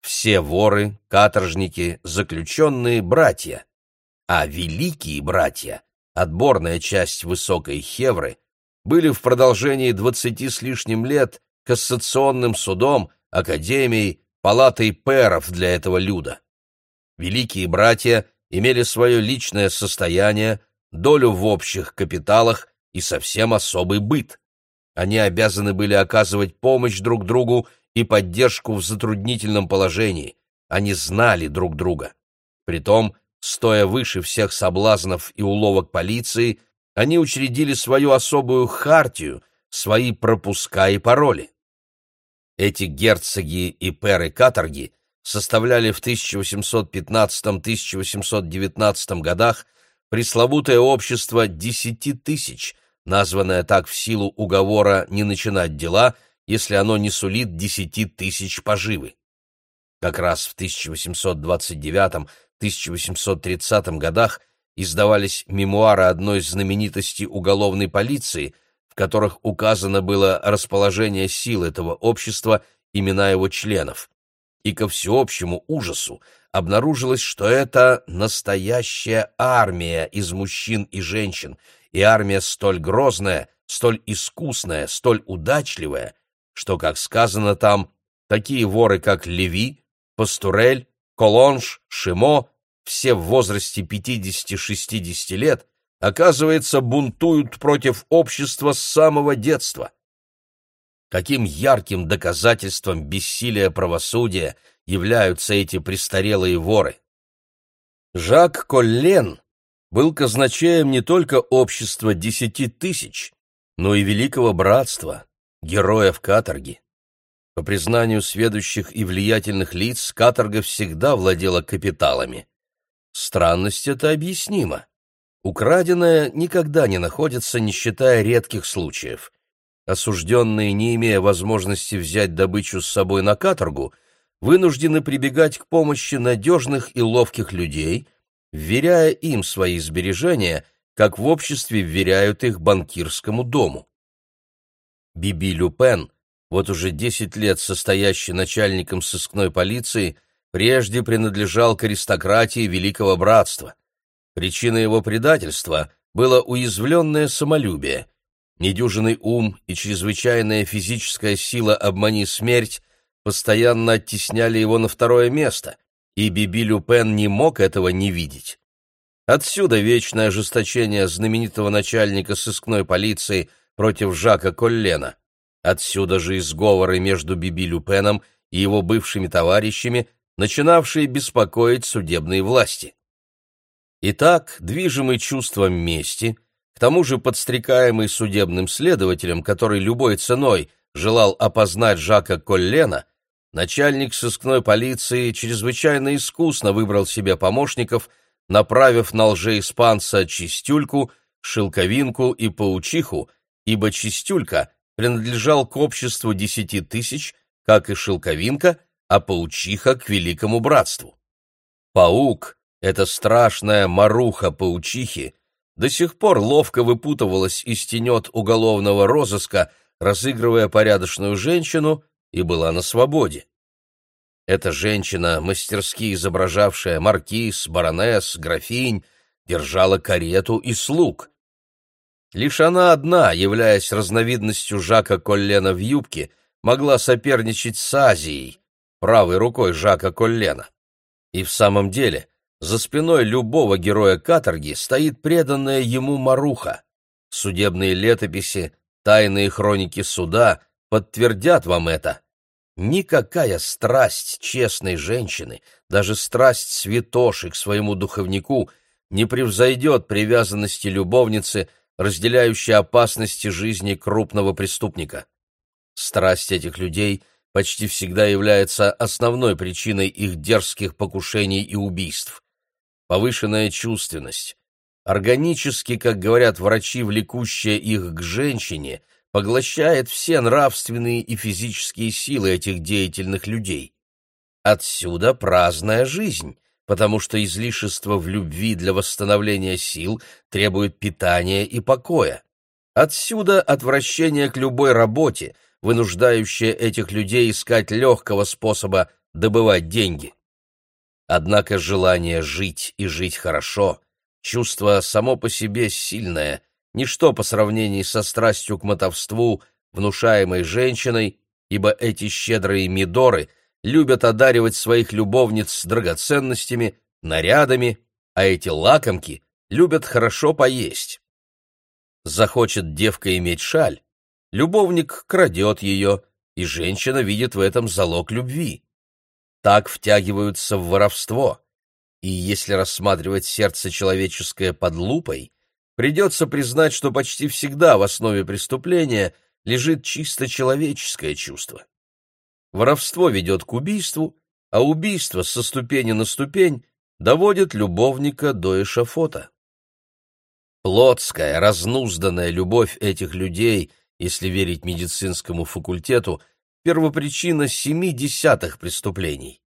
Все воры, каторжники, заключенные — братья. А великие братья, отборная часть высокой хевры, были в продолжении двадцати с лишним лет кассационным судом, академией, палатой перов для этого люда. Великие братья имели свое личное состояние, долю в общих капиталах и совсем особый быт. Они обязаны были оказывать помощь друг другу и поддержку в затруднительном положении. Они знали друг друга. Притом, стоя выше всех соблазнов и уловок полиции, они учредили свою особую хартию, свои пропуска и пароли. Эти герцоги и перы каторги составляли в 1815-1819 годах пресловутое общество десяти тысяч, названное так в силу уговора не начинать дела – если оно не сулит десяти тысяч поживы. Как раз в 1829-1830 годах издавались мемуары одной из знаменитостей уголовной полиции, в которых указано было расположение сил этого общества, имена его членов. И ко всеобщему ужасу обнаружилось, что это настоящая армия из мужчин и женщин, и армия столь грозная, столь искусная, столь удачливая, что, как сказано там, такие воры, как Леви, Пастурель, Колонж, Шимо, все в возрасте 50-60 лет, оказывается, бунтуют против общества с самого детства. Каким ярким доказательством бессилия правосудия являются эти престарелые воры? Жак Коллен был казначеем не только общества десяти тысяч, но и великого братства, героев каторги. По признанию сведущих и влиятельных лиц, каторга всегда владела капиталами. Странность это объяснима. Украденное никогда не находится, не считая редких случаев. Осужденные, не имея возможности взять добычу с собой на каторгу, вынуждены прибегать к помощи надежных и ловких людей, вверяя им свои сбережения, как в обществе вверяют их банкирскому дому. Биби Люпен, вот уже десять лет состоящий начальником сыскной полиции, прежде принадлежал к аристократии Великого Братства. Причиной его предательства было уязвленное самолюбие. Недюжинный ум и чрезвычайная физическая сила «Обмани смерть» постоянно оттесняли его на второе место, и Биби Люпен не мог этого не видеть. Отсюда вечное ожесточение знаменитого начальника сыскной полиции – против Жака Коллена. Отсюда же и сговоры между Биби Люпеном и его бывшими товарищами, начинавшие беспокоить судебные власти. Итак, движимый чувством мести, к тому же подстрекаемый судебным следователем, который любой ценой желал опознать Жака Коллена, начальник сыскной полиции чрезвычайно искусно выбрал себе помощников, направив на лжеиспанца Чистюльку, Шелковинку и Паучиху, ибо Чистюлька принадлежал к обществу десяти тысяч, как и Шелковинка, а Паучиха — к великому братству. Паук, эта страшная маруха паучихи, до сих пор ловко выпутывалась из тенет уголовного розыска, разыгрывая порядочную женщину, и была на свободе. Эта женщина, мастерски изображавшая маркиз, баронесс, графинь, держала карету и слуг. Лишь она одна, являясь разновидностью Жака Коллена в юбке, могла соперничать с Азией, правой рукой Жака Коллена. И в самом деле, за спиной любого героя каторги стоит преданная ему Маруха. Судебные летописи, тайные хроники суда подтвердят вам это. Никакая страсть честной женщины, даже страсть святоши к своему духовнику, не превзойдет привязанности любовницы, разделяющей опасности жизни крупного преступника. Страсть этих людей почти всегда является основной причиной их дерзких покушений и убийств. Повышенная чувственность, органически, как говорят врачи, влекущая их к женщине – поглощает все нравственные и физические силы этих деятельных людей. Отсюда праздная жизнь, потому что излишество в любви для восстановления сил требует питания и покоя. Отсюда отвращение к любой работе, вынуждающее этих людей искать легкого способа добывать деньги. Однако желание жить и жить хорошо, чувство само по себе сильное, ничто по сравнению со страстью к мотовству, внушаемой женщиной, ибо эти щедрые мидоры любят одаривать своих любовниц драгоценностями, нарядами, а эти лакомки любят хорошо поесть. Захочет девка иметь шаль, любовник крадет ее, и женщина видит в этом залог любви. Так втягиваются в воровство. И если рассматривать сердце человеческое под лупой, Придется признать, что почти всегда в основе преступления лежит чисто человеческое чувство. Воровство ведет к убийству, а убийство со ступени на ступень доводит любовника до эшафота. Плотская, разнузданная любовь этих людей, если верить медицинскому факультету, первопричина семи десятых преступлений.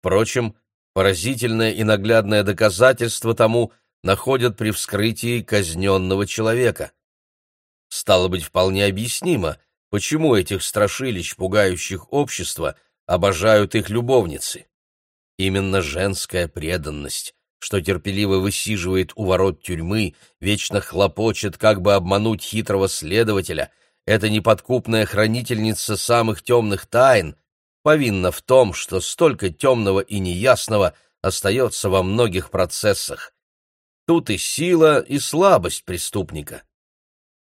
Впрочем, поразительное и наглядное доказательство тому находят при вскрытии казненного человека. Стало быть, вполне объяснимо, почему этих страшилищ, пугающих общество, обожают их любовницы. Именно женская преданность, что терпеливо высиживает у ворот тюрьмы, вечно хлопочет, как бы обмануть хитрого следователя, эта неподкупная хранительница самых темных тайн, повинна в том, что столько темного и неясного остается во многих процессах, Тут и сила, и слабость преступника.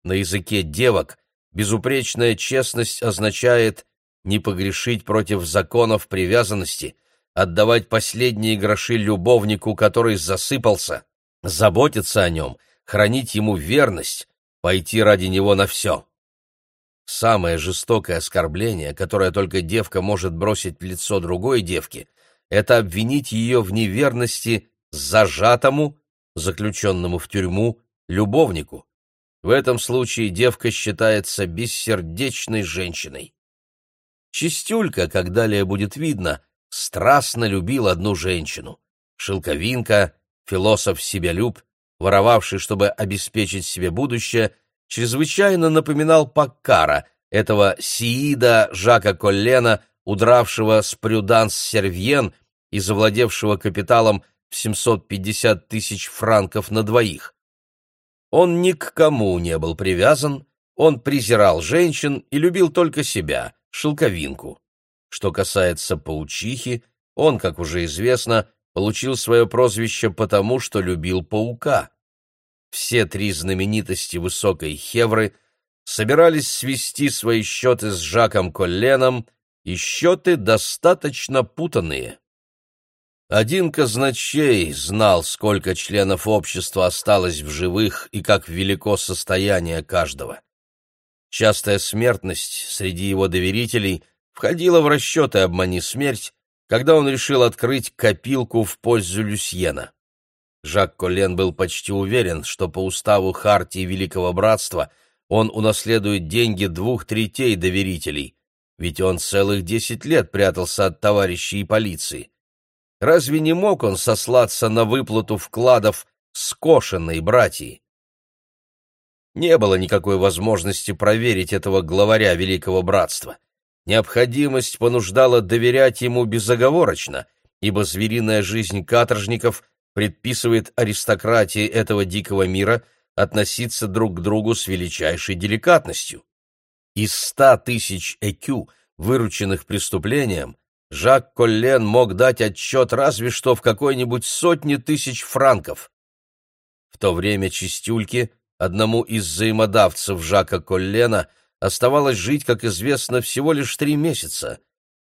На языке девок безупречная честность означает не погрешить против законов привязанности, отдавать последние гроши любовнику, который засыпался, заботиться о нем, хранить ему верность, пойти ради него на все. Самое жестокое оскорбление, которое только девка может бросить в лицо другой девке, это обвинить ее в неверности зажатому, заключенному в тюрьму, любовнику. В этом случае девка считается бессердечной женщиной. Чистюлька, как далее будет видно, страстно любил одну женщину. Шелковинка, философ-себялюб, воровавший, чтобы обеспечить себе будущее, чрезвычайно напоминал Паккара, этого сиида Жака Коллена, удравшего с Прюданс-Сервьен и завладевшего капиталом в 750 тысяч франков на двоих. Он ни к кому не был привязан, он презирал женщин и любил только себя, шелковинку. Что касается паучихи, он, как уже известно, получил свое прозвище потому, что любил паука. Все три знаменитости высокой Хевры собирались свести свои счеты с Жаком Колленом, и счеты достаточно путанные. Один казначей знал, сколько членов общества осталось в живых и как велико состояние каждого. Частая смертность среди его доверителей входила в расчеты «Обмани смерть», когда он решил открыть копилку в пользу Люсьена. Жак Коллен был почти уверен, что по уставу Хартии Великого Братства он унаследует деньги двух третей доверителей, ведь он целых десять лет прятался от товарищей и полиции. Разве не мог он сослаться на выплату вкладов скошенной братьи? Не было никакой возможности проверить этого главаря Великого Братства. Необходимость понуждала доверять ему безоговорочно, ибо звериная жизнь каторжников предписывает аристократии этого дикого мира относиться друг к другу с величайшей деликатностью. Из ста тысяч ЭКЮ, вырученных преступлением, Жак Коллен мог дать отчет разве что в какой-нибудь сотне тысяч франков. В то время Чистюльке, одному из взаимодавцев Жака Коллена, оставалось жить, как известно, всего лишь три месяца.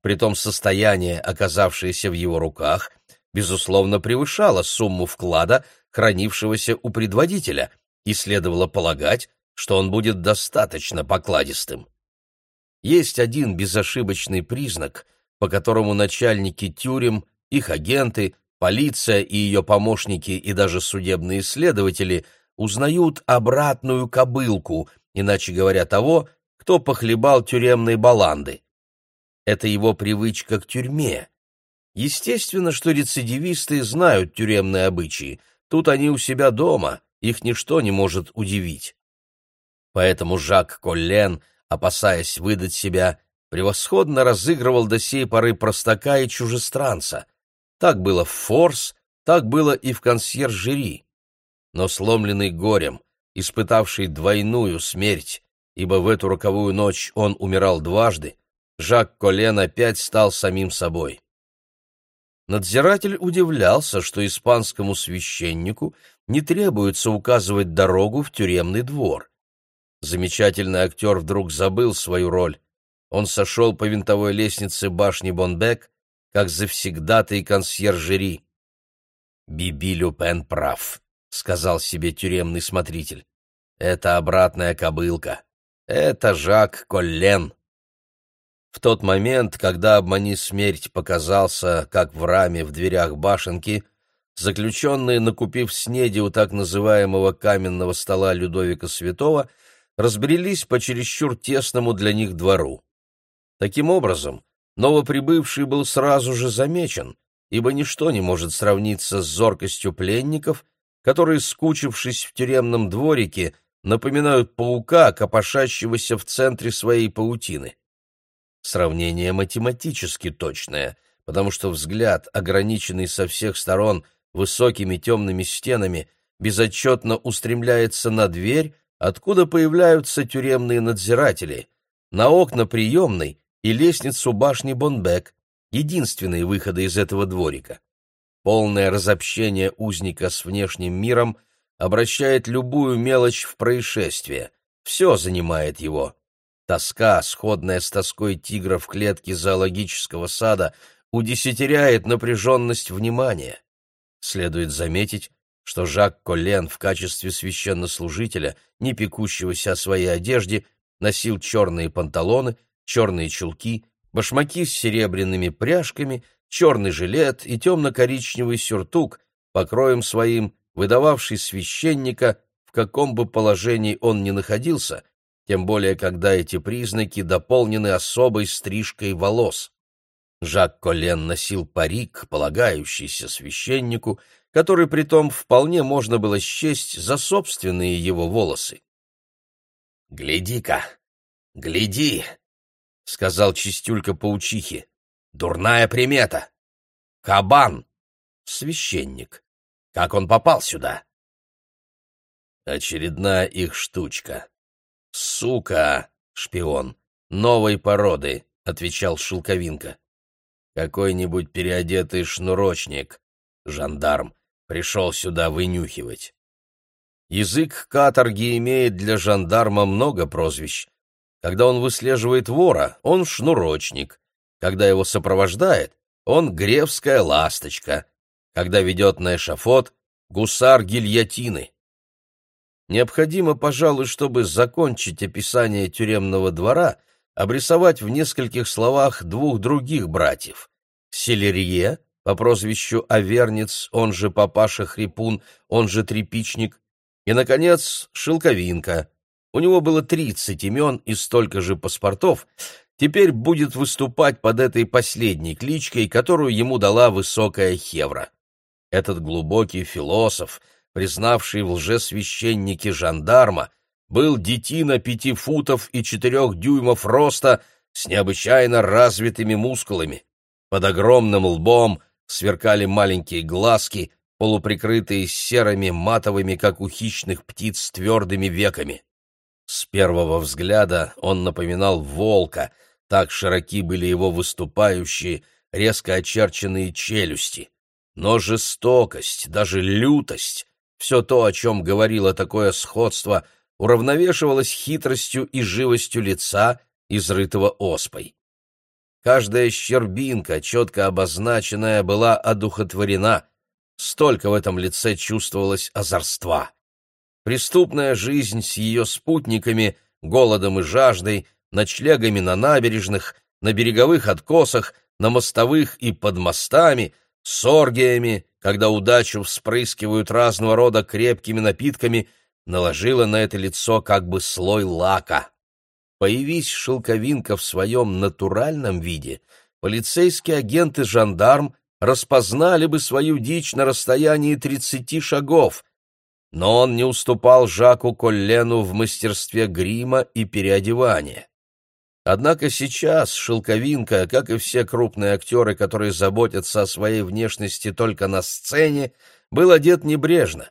Притом состояние, оказавшееся в его руках, безусловно, превышало сумму вклада, хранившегося у предводителя, и следовало полагать, что он будет достаточно покладистым. Есть один безошибочный признак, по которому начальники тюрем, их агенты, полиция и ее помощники и даже судебные следователи узнают обратную кобылку, иначе говоря, того, кто похлебал тюремной баланды. Это его привычка к тюрьме. Естественно, что рецидивисты знают тюремные обычаи. Тут они у себя дома, их ничто не может удивить. Поэтому Жак Коллен, опасаясь выдать себя, превосходно разыгрывал до сей поры простака и чужестранца. Так было в Форс, так было и в консьержери. Но сломленный горем, испытавший двойную смерть, ибо в эту роковую ночь он умирал дважды, Жак Колен опять стал самим собой. Надзиратель удивлялся, что испанскому священнику не требуется указывать дорогу в тюремный двор. Замечательный актер вдруг забыл свою роль. Он сошел по винтовой лестнице башни Бонбек, как завсегдатый консьержери. «Биби Люпен прав», — сказал себе тюремный смотритель. «Это обратная кобылка. Это Жак Коллен». В тот момент, когда «Обмани смерть» показался, как в раме в дверях башенки, заключенные, накупив снеди у так называемого каменного стола Людовика Святого, разбрелись по чересчур тесному для них двору. Таким образом, новоприбывший был сразу же замечен, ибо ничто не может сравниться с зоркостью пленников, которые, скучившись в тюремном дворике, напоминают паука, копошащегося в центре своей паутины. Сравнение математически точное, потому что взгляд, ограниченный со всех сторон высокими темными стенами, безотчетно устремляется на дверь, откуда появляются тюремные надзиратели, на окна приемной и лестницу башни Бонбек, единственные выходы из этого дворика. Полное разобщение узника с внешним миром обращает любую мелочь в происшествие, все занимает его. Тоска, сходная с тоской тигра в клетке зоологического сада, удесятеряет напряженность внимания. Следует заметить, что Жак Коллен в качестве священнослужителя, не пекущегося о своей одежде, носил черные панталоны, черные чулки, башмаки с серебряными пряжками, черный жилет и темно-коричневый сюртук, покроем своим, выдававший священника, в каком бы положении он ни находился, тем более когда эти признаки дополнены особой стрижкой волос. Жак Колен носил парик, полагающийся священнику, который притом вполне можно было счесть за собственные его волосы. «Гляди-ка, гляди!» — сказал чистюлька паучихи. «Дурная примета! Кабан! Священник! Как он попал сюда?» Очередная их штучка. «Сука! Шпион! Новой породы!» — отвечал Шелковинка. «Какой-нибудь переодетый шнурочник, жандарм, пришел сюда вынюхивать. Язык каторги имеет для жандарма много прозвищ. Когда он выслеживает вора, он шнурочник. Когда его сопровождает, он гревская ласточка. Когда ведет на эшафот, гусар гильотины. Необходимо, пожалуй, чтобы закончить описание тюремного двора, обрисовать в нескольких словах двух других братьев. Селерье по прозвищу Авернец, он же Папаша Хрипун, он же Трепичник, и, наконец, Шелковинка. У него было тридцать имен и столько же паспортов, теперь будет выступать под этой последней кличкой, которую ему дала высокая Хевра. Этот глубокий философ, признавший в лжесвященнике жандарма, был детина пяти футов и четырех дюймов роста с необычайно развитыми мускулами. Под огромным лбом сверкали маленькие глазки, полуприкрытые серыми матовыми, как у хищных птиц, твердыми веками. С первого взгляда он напоминал волка, так широки были его выступающие, резко очерченные челюсти. Но жестокость, даже лютость, все то, о чем говорило такое сходство, уравновешивалось хитростью и живостью лица, изрытого оспой. Каждая щербинка, четко обозначенная, была одухотворена. Столько в этом лице чувствовалось озорства. Преступная жизнь с ее спутниками, голодом и жаждой, ночлегами на набережных, на береговых откосах, на мостовых и под мостами, с оргиями, когда удачу вспрыскивают разного рода крепкими напитками, наложила на это лицо как бы слой лака. Появись шелковинка в своем натуральном виде, полицейский агент и жандарм распознали бы свою дичь на расстоянии тридцати шагов, но он не уступал Жаку Коллену в мастерстве грима и переодевания. Однако сейчас Шелковинка, как и все крупные актеры, которые заботятся о своей внешности только на сцене, был одет небрежно.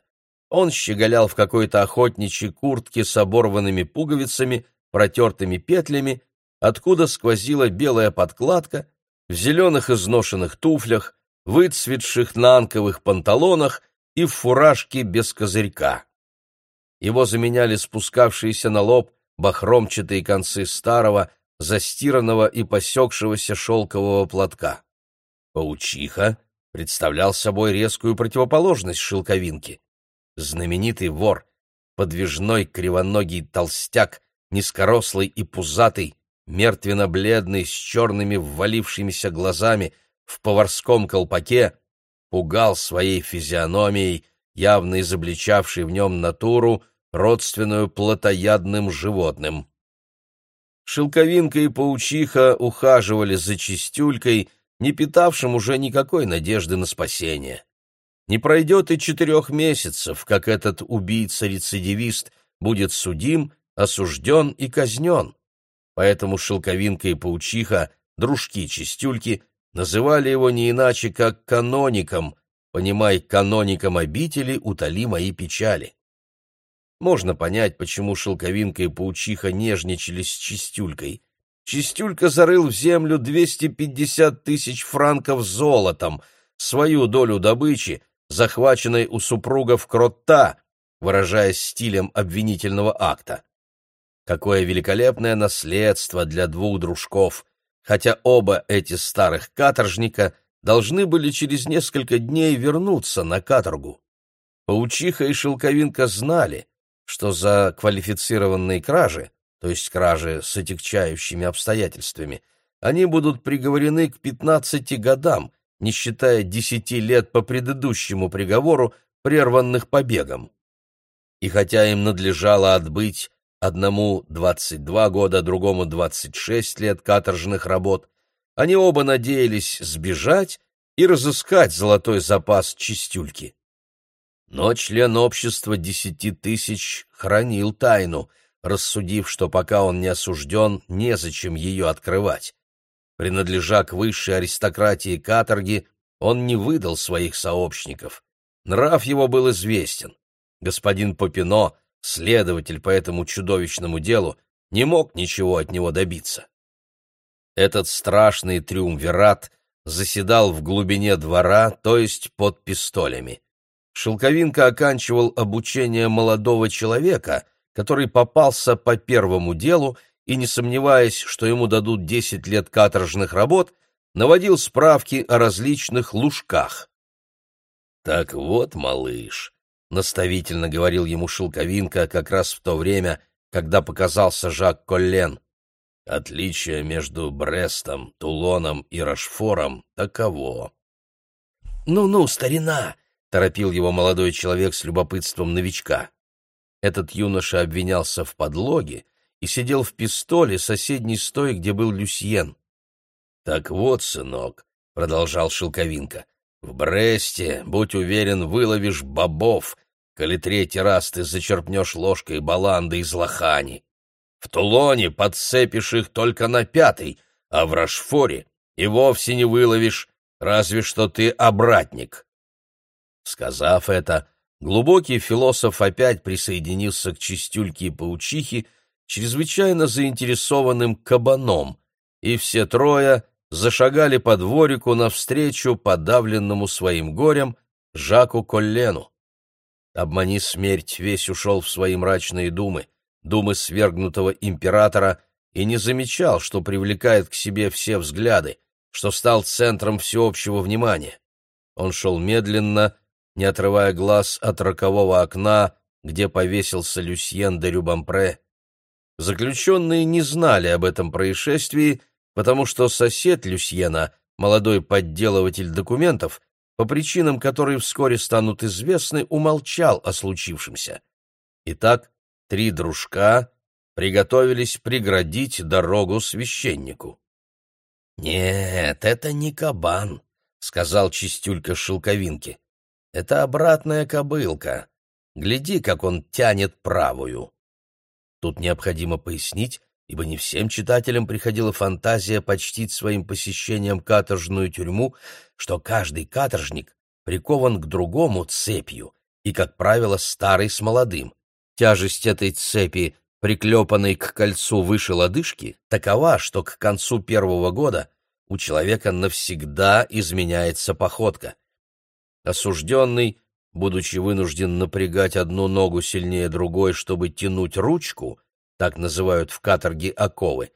Он щеголял в какой-то охотничьей куртке с оборванными пуговицами, протертыми петлями, откуда сквозила белая подкладка, в зеленых изношенных туфлях, выцветших нанковых панталонах и в фуражке без козырька. Его заменяли спускавшиеся на лоб бахромчатые концы старого, застиранного и посекшегося шелкового платка. Паучиха представлял собой резкую противоположность шелковинке. Знаменитый вор, подвижной кривоногий толстяк, низкорослый и пузатый, мертвенно-бледный, с черными ввалившимися глазами, в поварском колпаке, пугал своей физиономией, явно изобличавшей в нем натуру, родственную плотоядным животным. Шелковинка и паучиха ухаживали за чистюлькой, не питавшим уже никакой надежды на спасение. Не пройдет и четырех месяцев, как этот убийца-рецидивист будет судим осужден и казнен. Поэтому Шелковинка и Паучиха, дружки-чистюльки, называли его не иначе, как каноником, понимай, каноником обители утоли мои печали. Можно понять, почему Шелковинка и Паучиха нежничали с Чистюлькой. Чистюлька зарыл в землю 250 тысяч франков золотом, свою долю добычи, захваченной у супругов Кротта, выражаясь стилем обвинительного акта. Какое великолепное наследство для двух дружков, хотя оба эти старых каторжника должны были через несколько дней вернуться на каторгу. Паучиха и Шелковинка знали, что за квалифицированные кражи, то есть кражи с отягчающими обстоятельствами, они будут приговорены к 15 годам, не считая 10 лет по предыдущему приговору, прерванных побегом. И хотя им надлежало отбыть одному 22 года, другому 26 лет каторжных работ. Они оба надеялись сбежать и разыскать золотой запас чистюльки. Но член общества десяти тысяч хранил тайну, рассудив, что пока он не осужден, незачем ее открывать. Принадлежа к высшей аристократии каторги, он не выдал своих сообщников. Нрав его был известен. Господин Попино — следователь по этому чудовищному делу, не мог ничего от него добиться. Этот страшный триумвират заседал в глубине двора, то есть под пистолями. Шелковинка оканчивал обучение молодого человека, который попался по первому делу и, не сомневаясь, что ему дадут десять лет каторжных работ, наводил справки о различных лужках. «Так вот, малыш, — наставительно говорил ему Шелковинка как раз в то время, когда показался Жак Коллен. «Отличие между Брестом, Тулоном и Рашфором таково». «Ну-ну, старина!» — торопил его молодой человек с любопытством новичка. Этот юноша обвинялся в подлоге и сидел в пистоле соседней стои, где был Люсьен. «Так вот, сынок», — продолжал Шелковинка, — в Бресте, будь уверен, выловишь бобов, коли третий раз ты зачерпнешь ложкой баланды из лохани. В Тулоне подцепишь их только на пятый, а в Рашфоре и вовсе не выловишь, разве что ты обратник. Сказав это, глубокий философ опять присоединился к чистюльке и паучихе, чрезвычайно заинтересованным кабаном, и все трое зашагали по дворику навстречу подавленному своим горем Жаку Коллену. Обмани смерть, весь ушел в свои мрачные думы, думы свергнутого императора, и не замечал, что привлекает к себе все взгляды, что стал центром всеобщего внимания. Он шел медленно, не отрывая глаз от рокового окна, где повесился Люсьен де Рюбампре. Заключенные не знали об этом происшествии, потому что сосед Люсьена, молодой подделыватель документов, по причинам, которые вскоре станут известны, умолчал о случившемся. Итак, три дружка приготовились преградить дорогу священнику. «Нет, это не кабан», — сказал Чистюлька Шелковинки. «Это обратная кобылка. Гляди, как он тянет правую». Тут необходимо пояснить, ибо не всем читателям приходила фантазия почтить своим посещением каторжную тюрьму, что каждый каторжник прикован к другому цепью и, как правило, старый с молодым. Тяжесть этой цепи, приклепанной к кольцу выше лодыжки, такова, что к концу первого года у человека навсегда изменяется походка. Осужденный будучи вынужден напрягать одну ногу сильнее другой, чтобы тянуть ручку, так называют в каторге оковы,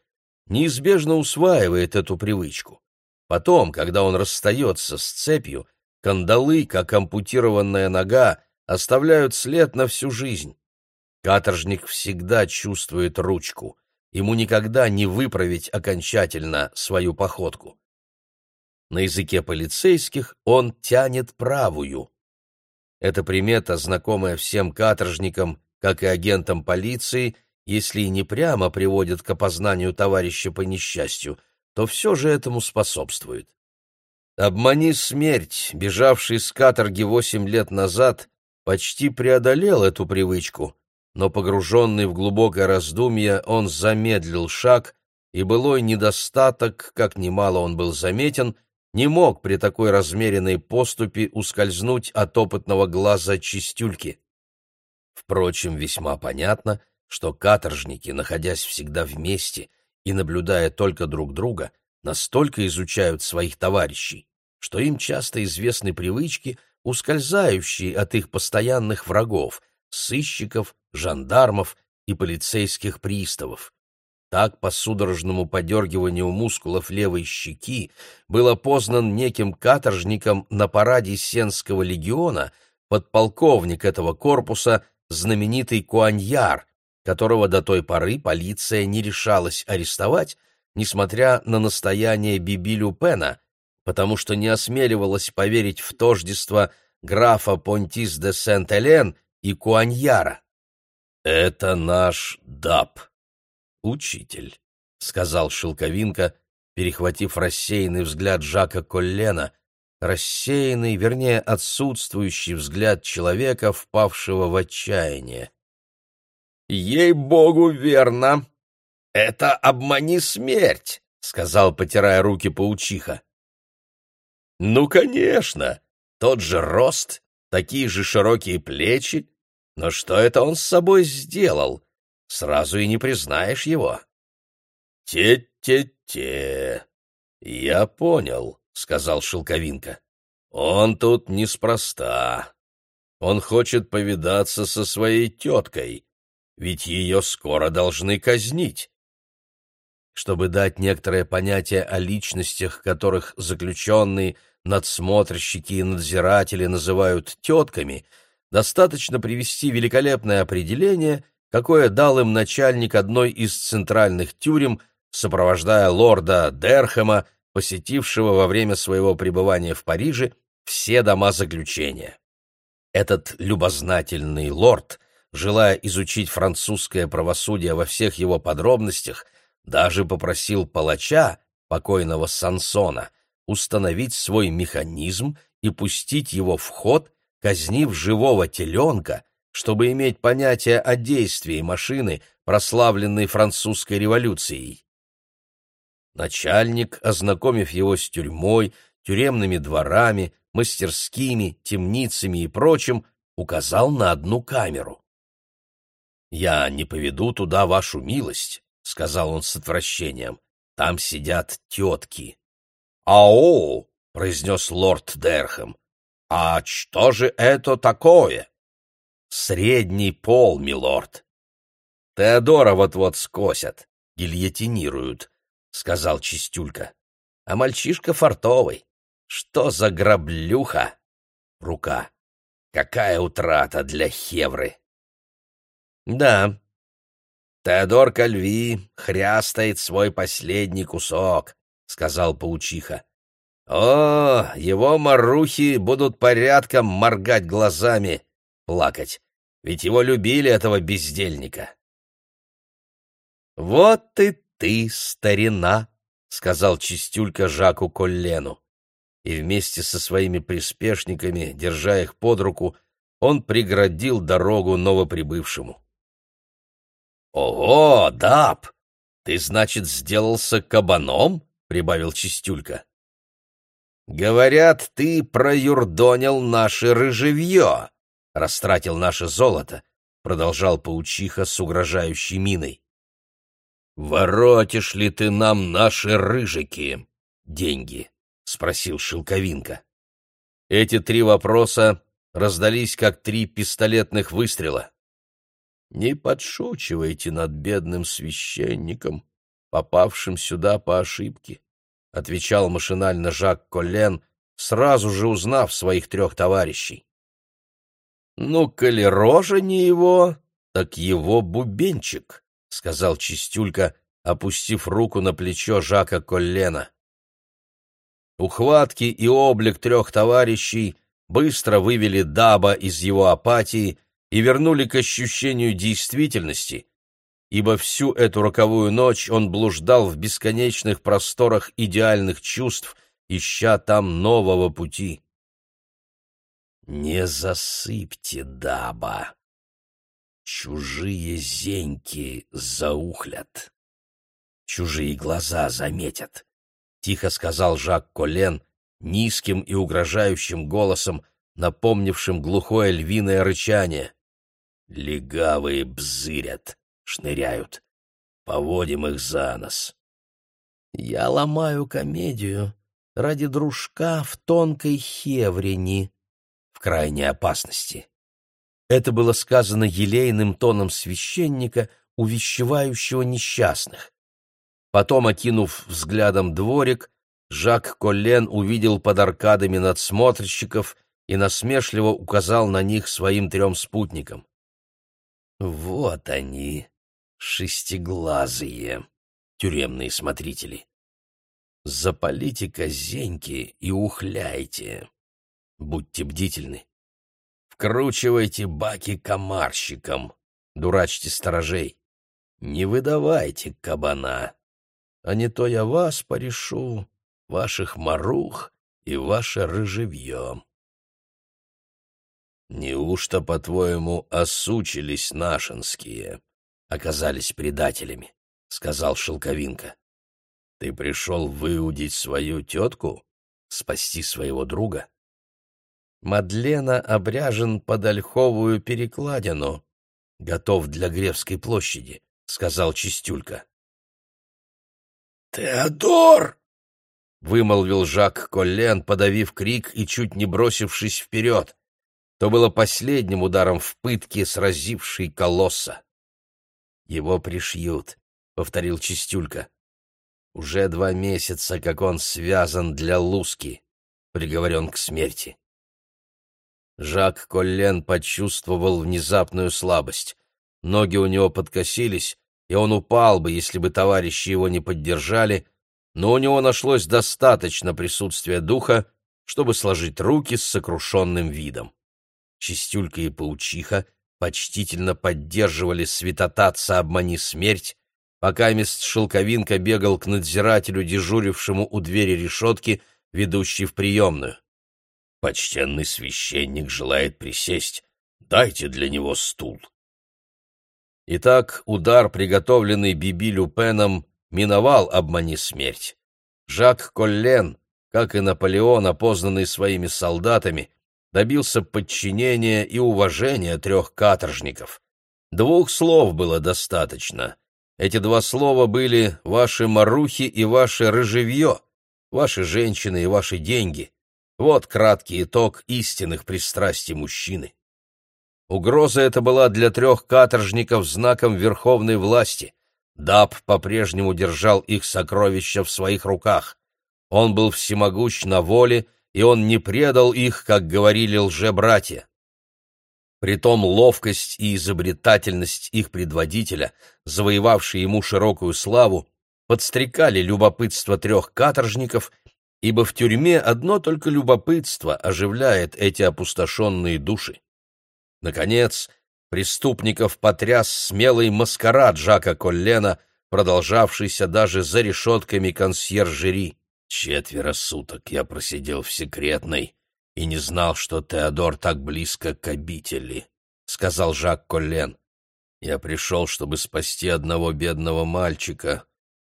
неизбежно усваивает эту привычку. Потом, когда он расстается с цепью, кандалы, как ампутированная нога, оставляют след на всю жизнь. Каторжник всегда чувствует ручку, ему никогда не выправить окончательно свою походку. На языке полицейских он тянет правую, эта примета, знакомая всем каторжникам, как и агентам полиции, если и не прямо приводит к опознанию товарища по несчастью, то все же этому способствует. Обмани смерть, бежавший с каторги восемь лет назад, почти преодолел эту привычку, но погруженный в глубокое раздумье, он замедлил шаг, и былой недостаток, как немало он был заметен, не мог при такой размеренной поступе ускользнуть от опытного глаза чистюльки. Впрочем, весьма понятно, что каторжники, находясь всегда вместе и наблюдая только друг друга, настолько изучают своих товарищей, что им часто известны привычки, ускользающие от их постоянных врагов, сыщиков, жандармов и полицейских приставов. Так, по судорожному подергиванию мускулов левой щеки, был опознан неким каторжником на параде Сенского легиона подполковник этого корпуса, знаменитый Куаньяр, которого до той поры полиция не решалась арестовать, несмотря на настояние Биби Люпена, потому что не осмеливалась поверить в тождество графа Понтис де Сент-Элен и Куаньяра. «Это наш Даб», «Учитель», — сказал Шелковинка, перехватив рассеянный взгляд Жака Коллена, рассеянный, вернее, отсутствующий взгляд человека, впавшего в отчаяние. «Ей-богу, верно! Это обмани смерть!» — сказал, потирая руки паучиха. «Ну, конечно! Тот же рост, такие же широкие плечи. Но что это он с собой сделал? сразу и не признаешь его. «Те-те-те, я понял», — сказал Шелковинка. «Он тут неспроста. Он хочет повидаться со своей теткой, ведь ее скоро должны казнить». Чтобы дать некоторое понятие о личностях, которых заключенные, надсмотрщики и надзиратели называют тетками, достаточно привести великолепное определение, какое дал им начальник одной из центральных тюрем, сопровождая лорда Дерхема, посетившего во время своего пребывания в Париже все дома заключения. Этот любознательный лорд, желая изучить французское правосудие во всех его подробностях, даже попросил палача, покойного Сансона, установить свой механизм и пустить его в ход, казнив живого теленка, чтобы иметь понятие о действии машины, прославленной французской революцией. Начальник, ознакомив его с тюрьмой, тюремными дворами, мастерскими, темницами и прочим, указал на одну камеру. «Я не поведу туда вашу милость», — сказал он с отвращением. «Там сидят тетки». «Ау!» — произнес лорд Дерхэм. «А что же это такое?» «Средний пол, милорд». «Теодора вот-вот скосят, гильотинируют», — сказал Чистюлька. «А мальчишка фартовый. Что за граблюха?» Рука. «Какая утрата для Хевры!» «Да, Теодор Кальви хрястает свой последний кусок», — сказал паучиха. «О, его марухи будут порядком моргать глазами, плакать, ведь его любили, этого бездельника». «Вот и ты, старина!» — сказал Чистюлька Жаку Коллену. И вместе со своими приспешниками, держа их под руку, он преградил дорогу новоприбывшему. «Ого, Даб! Ты, значит, сделался кабаном?» — прибавил Чистюлька. «Говорят, ты проюрдонил наше рыжевье, растратил наше золото», — продолжал паучиха с угрожающей миной. «Воротишь ли ты нам наши рыжики?» «Деньги», — спросил Шелковинка. Эти три вопроса раздались, как три пистолетных выстрела. «Не подшучивайте над бедным священником, попавшим сюда по ошибке», — отвечал машинально Жак Коллен, сразу же узнав своих трех товарищей. «Ну, коли рожа не его, так его бубенчик», — сказал Чистюлька, опустив руку на плечо Жака Коллена. Ухватки и облик трех товарищей быстро вывели Даба из его апатии и вернули к ощущению действительности, ибо всю эту роковую ночь он блуждал в бесконечных просторах идеальных чувств, ища там нового пути. «Не засыпьте, Даба!» Чужие зеньки заухлят. Чужие глаза заметят, — тихо сказал Жак Колен низким и угрожающим голосом, напомнившим глухое львиное рычание. Легавые бзырят, шныряют. Поводим их за нос. Я ломаю комедию ради дружка в тонкой хеврени, в крайней опасности. Это было сказано елейным тоном священника, увещевающего несчастных. Потом, окинув взглядом дворик, Жак Коллен увидел под аркадами надсмотрщиков и насмешливо указал на них своим трем спутникам. «Вот они, шестиглазые, тюремные смотрители. Запалите-ка зеньки и ухляйте. Будьте бдительны. Вкручивайте баки комарщикам, дурачьте сторожей. Не выдавайте кабана, а не то я вас порешу, ваших марух и ваше рыжевье. Неужто, по-твоему, осучились нашинские, оказались предателями? — сказал Шелковинка. — Ты пришел выудить свою тетку, спасти своего друга? Мадлена обряжен под ольховую перекладину, готов для Гревской площади, — сказал Чистюлька. «Теодор!» — вымолвил Жак Коллен, подавив крик и чуть не бросившись вперед. То было последним ударом в пытке, сразившей колосса. «Его пришьют», — повторил Чистюлька. «Уже два месяца, как он связан для Луски, приговорен к смерти». Жак Коллен почувствовал внезапную слабость. Ноги у него подкосились, и он упал бы, если бы товарищи его не поддержали, но у него нашлось достаточно присутствия духа, чтобы сложить руки с сокрушенным видом. Чистюлька и паучиха почтительно поддерживали святотатца «Обмани смерть», пока мист Шелковинка бегал к надзирателю, дежурившему у двери решетки, ведущей в приемную. Почтенный священник желает присесть. Дайте для него стул. Итак, удар, приготовленный Биби Люпеном, миновал обмани смерть. Жак Коллен, как и Наполеон, опознанный своими солдатами, добился подчинения и уважения трех каторжников. Двух слов было достаточно. Эти два слова были «ваши марухи» и «ваше рыжевье», «ваши женщины» и «ваши деньги». Вот краткий итог истинных пристрастий мужчины. Угроза эта была для трех каторжников знаком верховной власти. Даб по-прежнему держал их сокровища в своих руках. Он был всемогущ на воле, и он не предал их, как говорили лжебратья. Притом ловкость и изобретательность их предводителя, завоевавшие ему широкую славу, подстрекали любопытство трех каторжников, ибо в тюрьме одно только любопытство оживляет эти опустошенные души. Наконец, преступников потряс смелый маскарад Жака Коллена, продолжавшийся даже за решетками консьержери. Четверо суток я просидел в секретной и не знал, что Теодор так близко к обители, — сказал Жак Коллен. Я пришел, чтобы спасти одного бедного мальчика,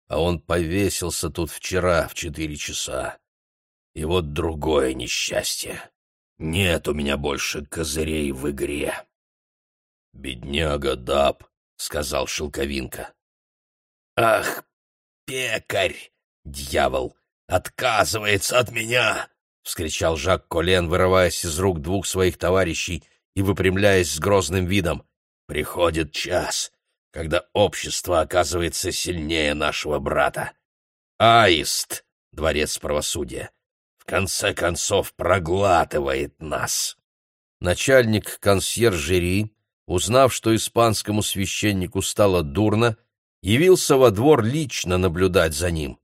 а он повесился тут вчера в четыре часа. И вот другое несчастье. Нет у меня больше козырей в игре. «Бедняга Даб», — сказал Шелковинка. «Ах, пекарь, дьявол!» Отказывается от меня!» — вскричал Жак Колен, вырываясь из рук двух своих товарищей и выпрямляясь с грозным видом. «Приходит час, когда общество оказывается сильнее нашего брата. Аист, дворец правосудия, в конце концов проглатывает нас». Начальник консьержери, узнав, что испанскому священнику стало дурно, явился во двор лично наблюдать за ним.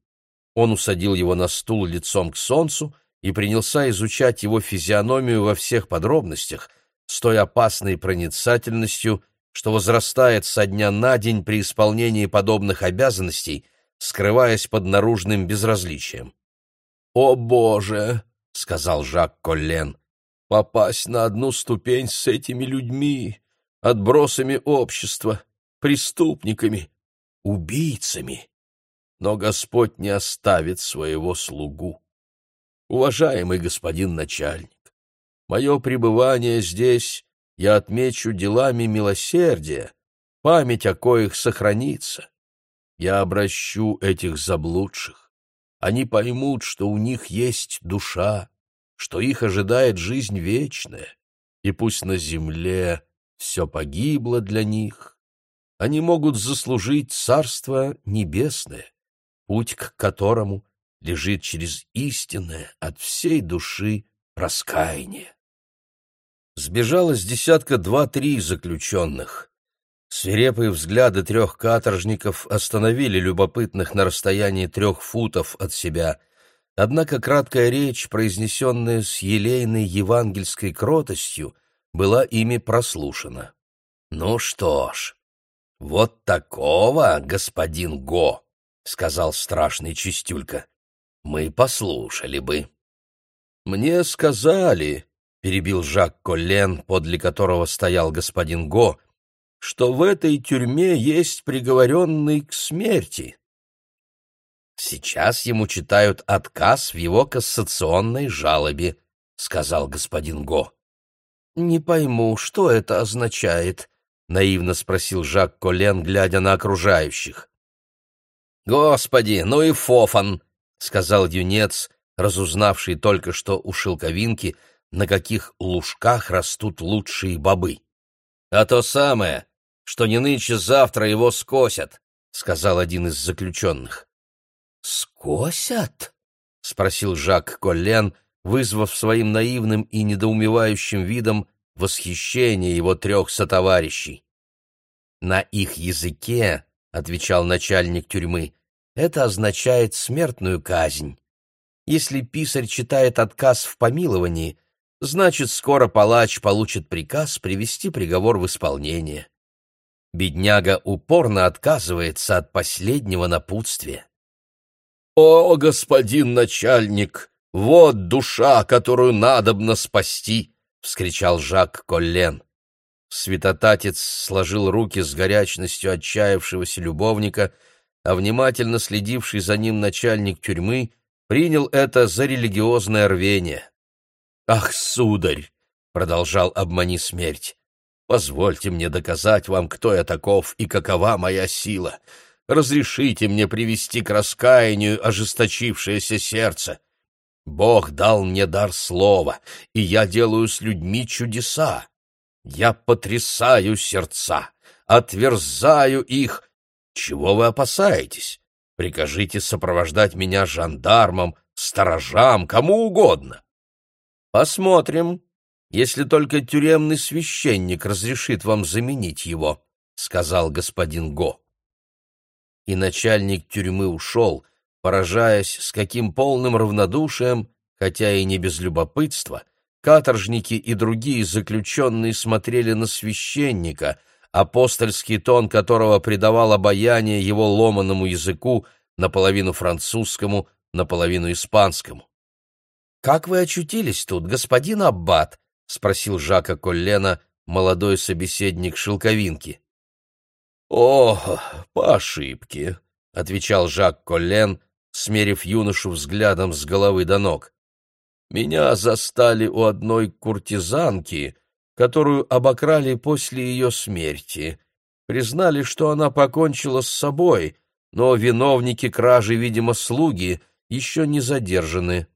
Он усадил его на стул лицом к солнцу и принялся изучать его физиономию во всех подробностях, с той опасной проницательностью, что возрастает со дня на день при исполнении подобных обязанностей, скрываясь под наружным безразличием. «О, Боже!» — сказал Жак Коллен. «Попасть на одну ступень с этими людьми, отбросами общества, преступниками, убийцами но Господь не оставит своего слугу. Уважаемый господин начальник, мое пребывание здесь я отмечу делами милосердия, память о коих сохранится. Я обращу этих заблудших. Они поймут, что у них есть душа, что их ожидает жизнь вечная, и пусть на земле все погибло для них, они могут заслужить Царство Небесное путь к которому лежит через истинное от всей души раскаяние. Сбежало с десятка два-три заключенных. Свирепые взгляды трех каторжников остановили любопытных на расстоянии трех футов от себя, однако краткая речь, произнесенная с елейной евангельской кротостью, была ими прослушана. «Ну что ж, вот такого, господин Го!» — сказал страшный Чистюлька. — Мы послушали бы. — Мне сказали, — перебил Жак Коллен, подле которого стоял господин Го, — что в этой тюрьме есть приговоренный к смерти. Сейчас ему читают отказ в его кассационной жалобе, — сказал господин Го. — Не пойму, что это означает, — наивно спросил Жак Коллен, глядя на окружающих. «Господи, ну и фофан!» — сказал юнец, разузнавший только что у шелковинки, на каких лужках растут лучшие бобы. «А то самое, что не нынче завтра его скосят», — сказал один из заключенных. «Скосят?» — спросил Жак Коллен, вызвав своим наивным и недоумевающим видом восхищение его трех сотоварищей. «На их языке, — отвечал начальник тюрьмы, это означает смертную казнь. Если писарь читает отказ в помиловании, значит, скоро палач получит приказ привести приговор в исполнение. Бедняга упорно отказывается от последнего напутствия. «О, господин начальник, вот душа, которую надобно спасти!» — вскричал Жак Коллен. Святотатец сложил руки с горячностью отчаявшегося любовника, а внимательно следивший за ним начальник тюрьмы принял это за религиозное рвение. «Ах, сударь!» — продолжал обмани смерть. «Позвольте мне доказать вам, кто я таков и какова моя сила. Разрешите мне привести к раскаянию ожесточившееся сердце. Бог дал мне дар слова, и я делаю с людьми чудеса. Я потрясаю сердца, отверзаю их. Чего вы опасаетесь? Прикажите сопровождать меня жандармам, сторожам, кому угодно. Посмотрим, если только тюремный священник разрешит вам заменить его, — сказал господин Го. И начальник тюрьмы ушел, поражаясь, с каким полным равнодушием, хотя и не без любопытства, — Каторжники и другие заключенные смотрели на священника, апостольский тон которого придавал обаяние его ломаному языку, наполовину французскому, наполовину испанскому. «Как вы очутились тут, господин Аббат?» — спросил Жака Коллена, молодой собеседник Шелковинки. «О, по ошибке», — отвечал Жак Коллен, смерив юношу взглядом с головы до ног. Меня застали у одной куртизанки, которую обокрали после ее смерти. Признали, что она покончила с собой, но виновники кражи, видимо, слуги, еще не задержаны.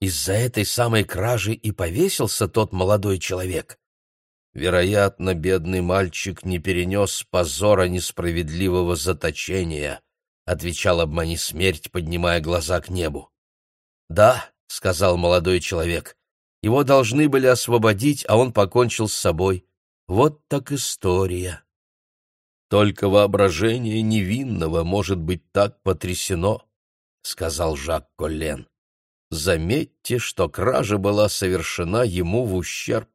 Из-за этой самой кражи и повесился тот молодой человек. Вероятно, бедный мальчик не перенес позора несправедливого заточения, — отвечал обмани смерть, поднимая глаза к небу. Да, — сказал молодой человек. Его должны были освободить, а он покончил с собой. Вот так история. Только воображение невинного может быть так потрясено, — сказал Жак Коллен. Заметьте, что кража была совершена ему в ущерб.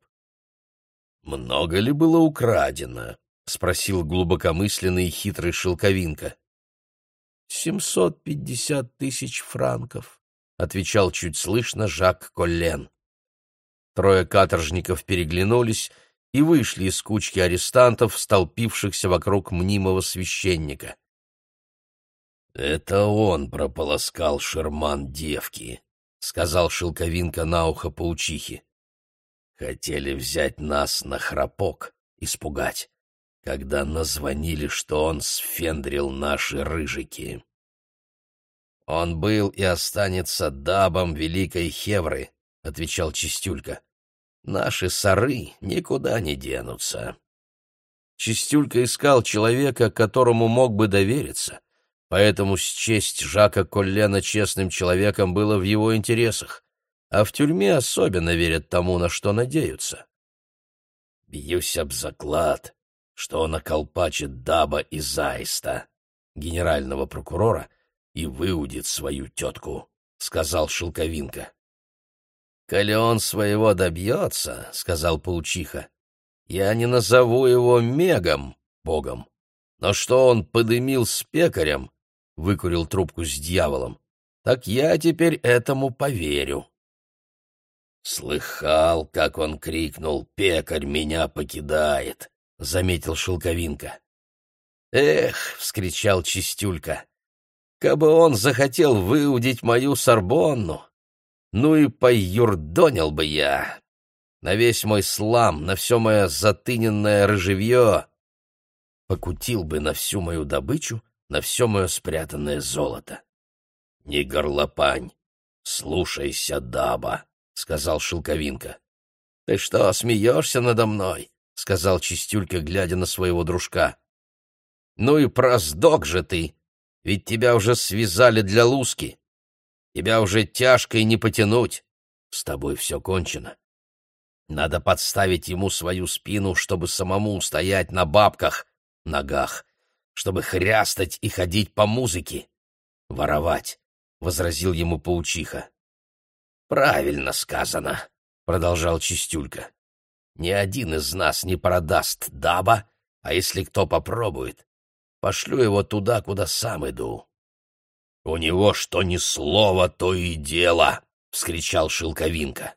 «Много ли было украдено?» — спросил глубокомысленный и хитрый шелковинка. «Семьсот пятьдесят тысяч франков», — отвечал чуть слышно Жак Коллен. Трое каторжников переглянулись и вышли из кучки арестантов, столпившихся вокруг мнимого священника. «Это он прополоскал шерман девки», — сказал Шелковинка на ухо паучихи. «Хотели взять нас на храпок, испугать, когда назвонили, что он сфендрил наши рыжики». «Он был и останется дабом Великой Хевры», — отвечал Чистюлька. «Наши соры никуда не денутся». Чистюлька искал человека, которому мог бы довериться, поэтому счесть Жака Коллена честным человеком было в его интересах, а в тюрьме особенно верят тому, на что надеются. «Бьюсь об заклад, что он околпачит Даба и Заиста, генерального прокурора, и выудит свою тетку», — сказал Шелковинка. «Коли он своего добьется», — сказал паучиха, — «я не назову его Мегом, богом, но что он подымил с пекарем, выкурил трубку с дьяволом, так я теперь этому поверю». «Слыхал, как он крикнул «Пекарь меня покидает», — заметил Шелковинка. «Эх!» — вскричал Чистюлька. Кабы он захотел выудить мою Сорбонну, ну и поюрдонил бы я. На весь мой слам, на все мое затыненное рыжевье. Покутил бы на всю мою добычу, на все мое спрятанное золото. — Не горлопань, слушайся, даба, — сказал Шелковинка. — Ты что, смеешься надо мной? — сказал Чистюлька, глядя на своего дружка. — Ну и проздок же ты! Ведь тебя уже связали для луски. Тебя уже тяжко и не потянуть. С тобой все кончено. Надо подставить ему свою спину, чтобы самому устоять на бабках, ногах, чтобы хрястать и ходить по музыке. Воровать, — возразил ему паучиха. Правильно сказано, — продолжал Чистюлька. Ни один из нас не продаст даба, а если кто попробует, Пошлю его туда, куда сам иду. — У него что ни слова, то и дело! — вскричал Шелковинка.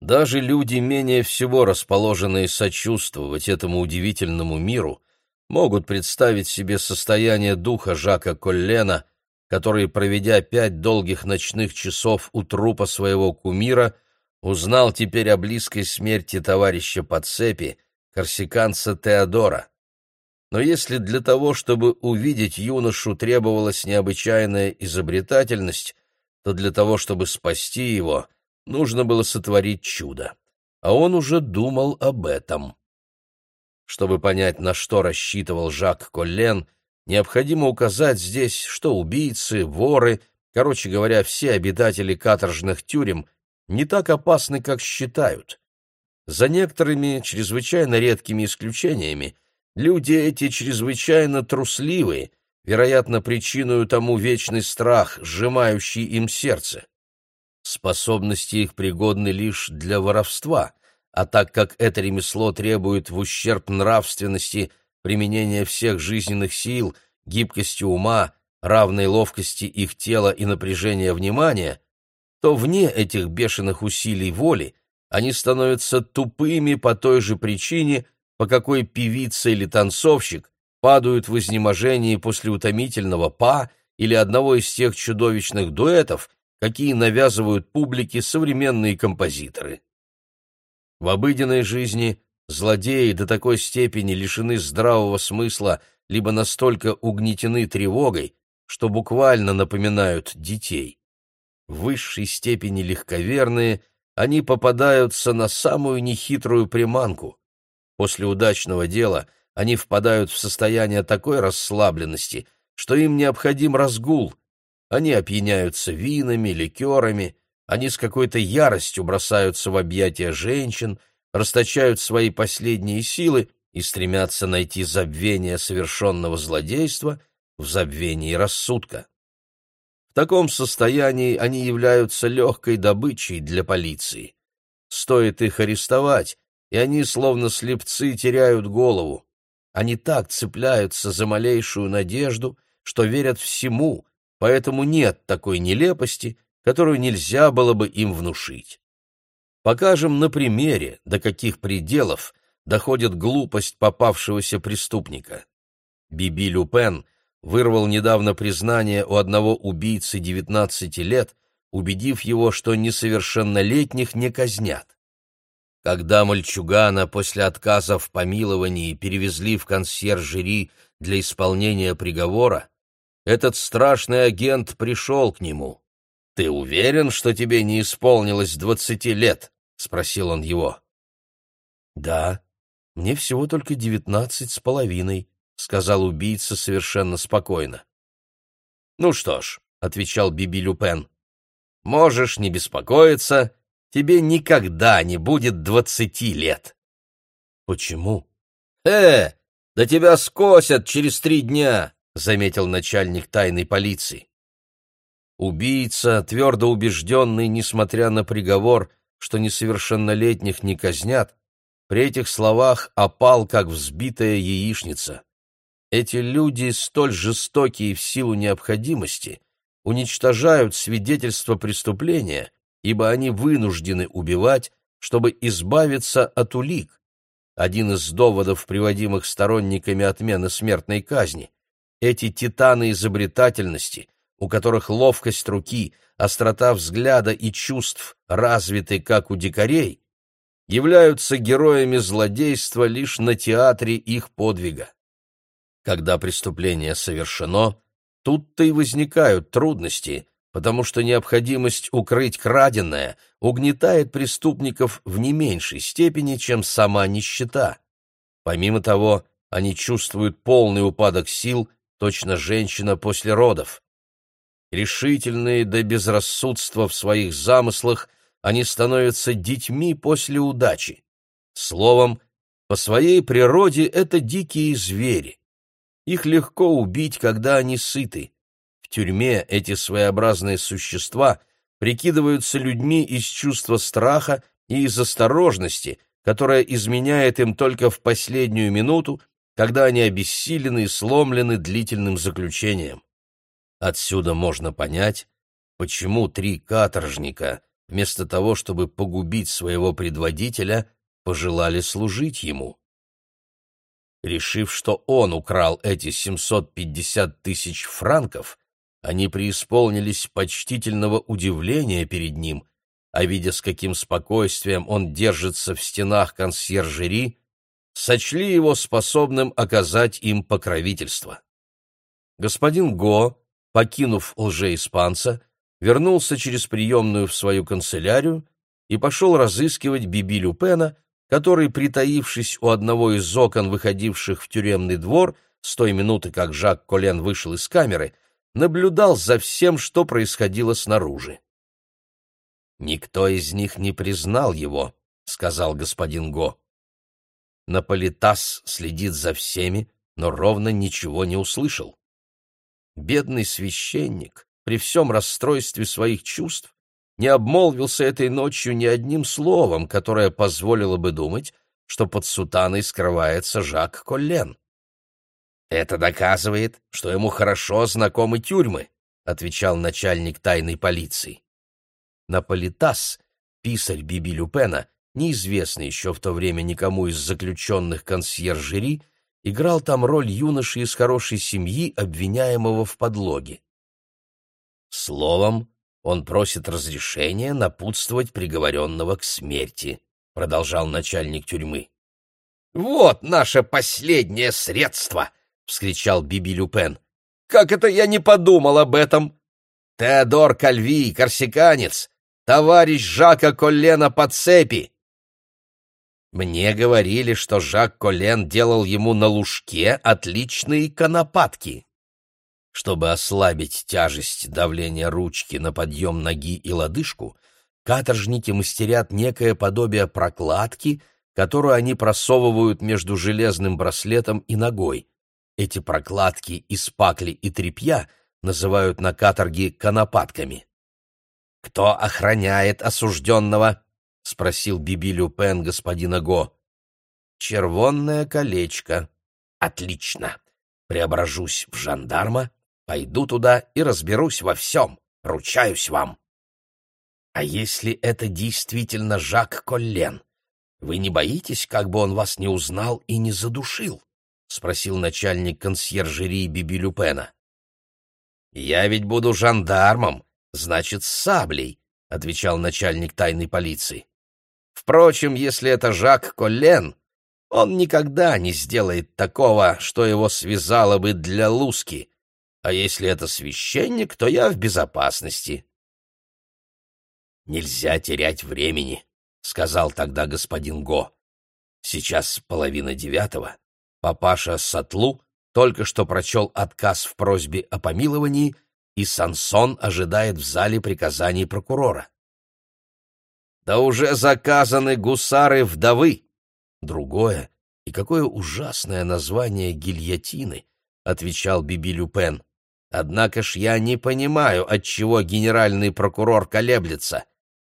Даже люди, менее всего расположенные сочувствовать этому удивительному миру, могут представить себе состояние духа Жака Коллена, который, проведя пять долгих ночных часов у трупа своего кумира, узнал теперь о близкой смерти товарища по цепи, корсиканца Теодора. Но если для того, чтобы увидеть юношу, требовалась необычайная изобретательность, то для того, чтобы спасти его, нужно было сотворить чудо. А он уже думал об этом. Чтобы понять, на что рассчитывал Жак Коллен, необходимо указать здесь, что убийцы, воры, короче говоря, все обитатели каторжных тюрем не так опасны, как считают. За некоторыми чрезвычайно редкими исключениями люди эти чрезвычайно трусливые, вероятно, причиной тому вечный страх, сжимающий им сердце. Способности их пригодны лишь для воровства, а так как это ремесло требует в ущерб нравственности применения всех жизненных сил, гибкости ума, равной ловкости их тела и напряжения внимания, то вне этих бешеных усилий воли они становятся тупыми по той же причине, по какой певица или танцовщик падают в изнеможении после утомительного па или одного из тех чудовищных дуэтов, какие навязывают публике современные композиторы. В обыденной жизни злодеи до такой степени лишены здравого смысла, либо настолько угнетены тревогой, что буквально напоминают детей. В высшей степени легковерные, они попадаются на самую нехитрую приманку. После удачного дела они впадают в состояние такой расслабленности, что им необходим разгул. Они опьяняются винами, ликерами, они с какой-то яростью бросаются в объятия женщин, расточают свои последние силы и стремятся найти забвение совершенного злодейства в забвении рассудка. В таком состоянии они являются легкой добычей для полиции. Стоит их арестовать, и они, словно слепцы, теряют голову. Они так цепляются за малейшую надежду, что верят всему, поэтому нет такой нелепости, которую нельзя было бы им внушить. Покажем на примере, до каких пределов доходит глупость попавшегося преступника. Биби Люпен вырвал недавно признание у одного убийцы 19 лет, убедив его, что несовершеннолетних не казнят. Когда мальчугана после отказа в помиловании перевезли в консьержери для исполнения приговора, этот страшный агент пришел к нему. «Ты уверен, что тебе не исполнилось двадцати лет?» — спросил он его. «Да, мне всего только девятнадцать с половиной», — сказал убийца совершенно спокойно. «Ну что ж», — отвечал Биби Люпен, — «можешь не беспокоиться, тебе никогда не будет двадцати лет». «Почему?» «Э, да тебя скосят через три дня», — заметил начальник тайной полиции. Убийца, твердо убежденный, несмотря на приговор, что несовершеннолетних не казнят, при этих словах опал, как взбитая яичница. Эти люди, столь жестокие в силу необходимости, уничтожают свидетельство преступления, ибо они вынуждены убивать, чтобы избавиться от улик. Один из доводов, приводимых сторонниками отмены смертной казни. Эти титаны изобретательности у которых ловкость руки, острота взгляда и чувств развиты, как у дикарей, являются героями злодейства лишь на театре их подвига. Когда преступление совершено, тут-то и возникают трудности, потому что необходимость укрыть краденое угнетает преступников в не меньшей степени, чем сама нищета. Помимо того, они чувствуют полный упадок сил, точно женщина после родов. Решительные до безрассудства в своих замыслах, они становятся детьми после удачи. Словом, по своей природе это дикие звери. Их легко убить, когда они сыты. Тюрьме эти своеобразные существа прикидываются людьми из чувства страха и из осторожности, которая изменяет им только в последнюю минуту, когда они обессилены и сломлены длительным заключением. Отсюда можно понять, почему три каторжника, вместо того, чтобы погубить своего предводителя, пожелали служить ему. Решив, что он украл эти 750 тысяч франков, они преисполнились почтительного удивления перед ним, а видя, с каким спокойствием он держится в стенах консьержери, сочли его способным оказать им покровительство. Господин Го, покинув лжеиспанца, вернулся через приемную в свою канцелярию и пошел разыскивать Биби Люпена, который, притаившись у одного из окон, выходивших в тюремный двор, с той минуты, как Жак Колен вышел из камеры, наблюдал за всем, что происходило снаружи. «Никто из них не признал его», — сказал господин Го. Наполитас следит за всеми, но ровно ничего не услышал. Бедный священник, при всем расстройстве своих чувств, не обмолвился этой ночью ни одним словом, которое позволило бы думать, что под сутаной скрывается Жак Коллен. «Это доказывает, что ему хорошо знакомы тюрьмы», — отвечал начальник тайной полиции. Наполитас, писарь Биби Люпена, неизвестный еще в то время никому из заключенных консьержери, играл там роль юноши из хорошей семьи, обвиняемого в подлоге. Словом, он просит разрешения напутствовать приговоренного к смерти, продолжал начальник тюрьмы. Вот наше последнее средство, вскричал Биби Люпен. Как это я не подумал об этом? Теодор Кальви, корсиканец, товарищ Жака Коллена по цепи. Мне говорили, что Жак Коллен делал ему на лужке отличные конопатки. Чтобы ослабить тяжесть давления ручки на подъем ноги и лодыжку, каторжники мастерят некое подобие прокладки, которую они просовывают между железным браслетом и ногой. Эти прокладки из пакли и тряпья называют на каторге конопатками. «Кто охраняет осужденного?» — спросил Биби Люпен господина Го. «Червонное колечко. Отлично. Преображусь в жандарма Пойду туда и разберусь во всем, ручаюсь вам. А если это действительно Жак Коллен, вы не боитесь, как бы он вас не узнал и не задушил? — спросил начальник консьержерии Биби Люпена. — Я ведь буду жандармом, значит, с саблей, — отвечал начальник тайной полиции. Впрочем, если это Жак Коллен, он никогда не сделает такого, что его связало бы для Луски, а если это священник, то я в безопасности. Нельзя терять времени, сказал тогда господин Го. Сейчас половина девятого. Папаша Сатлу только что прочел отказ в просьбе о помиловании, и Сансон ожидает в зале приказаний прокурора. Да уже заказаны гусары-вдовы. Другое, и какое ужасное название гильотины, отвечал Биби Люпен. Однако ж я не понимаю, отчего генеральный прокурор колеблется.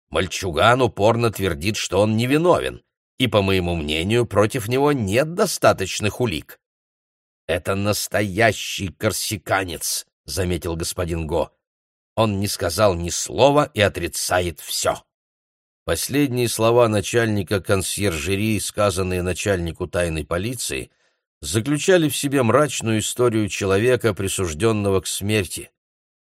Мальчуган упорно твердит, что он невиновен, и, по моему мнению, против него нет достаточных улик. «Это настоящий корсиканец», — заметил господин Го. Он не сказал ни слова и отрицает все. Последние слова начальника консьержерии, сказанные начальнику тайной полиции — заключали в себе мрачную историю человека, присужденного к смерти.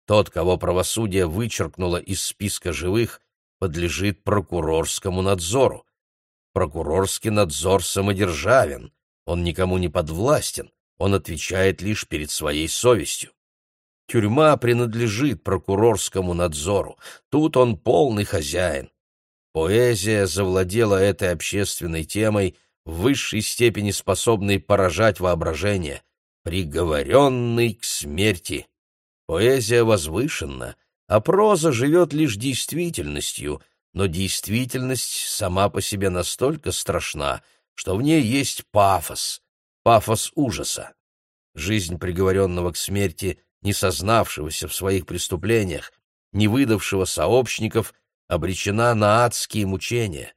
Тот, кого правосудие вычеркнуло из списка живых, подлежит прокурорскому надзору. Прокурорский надзор самодержавен, он никому не подвластен, он отвечает лишь перед своей совестью. Тюрьма принадлежит прокурорскому надзору, тут он полный хозяин. Поэзия завладела этой общественной темой – в высшей степени способный поражать воображение, приговоренный к смерти. Поэзия возвышенна, а проза живет лишь действительностью, но действительность сама по себе настолько страшна, что в ней есть пафос, пафос ужаса. Жизнь приговоренного к смерти, не сознавшегося в своих преступлениях, не выдавшего сообщников, обречена на адские мучения.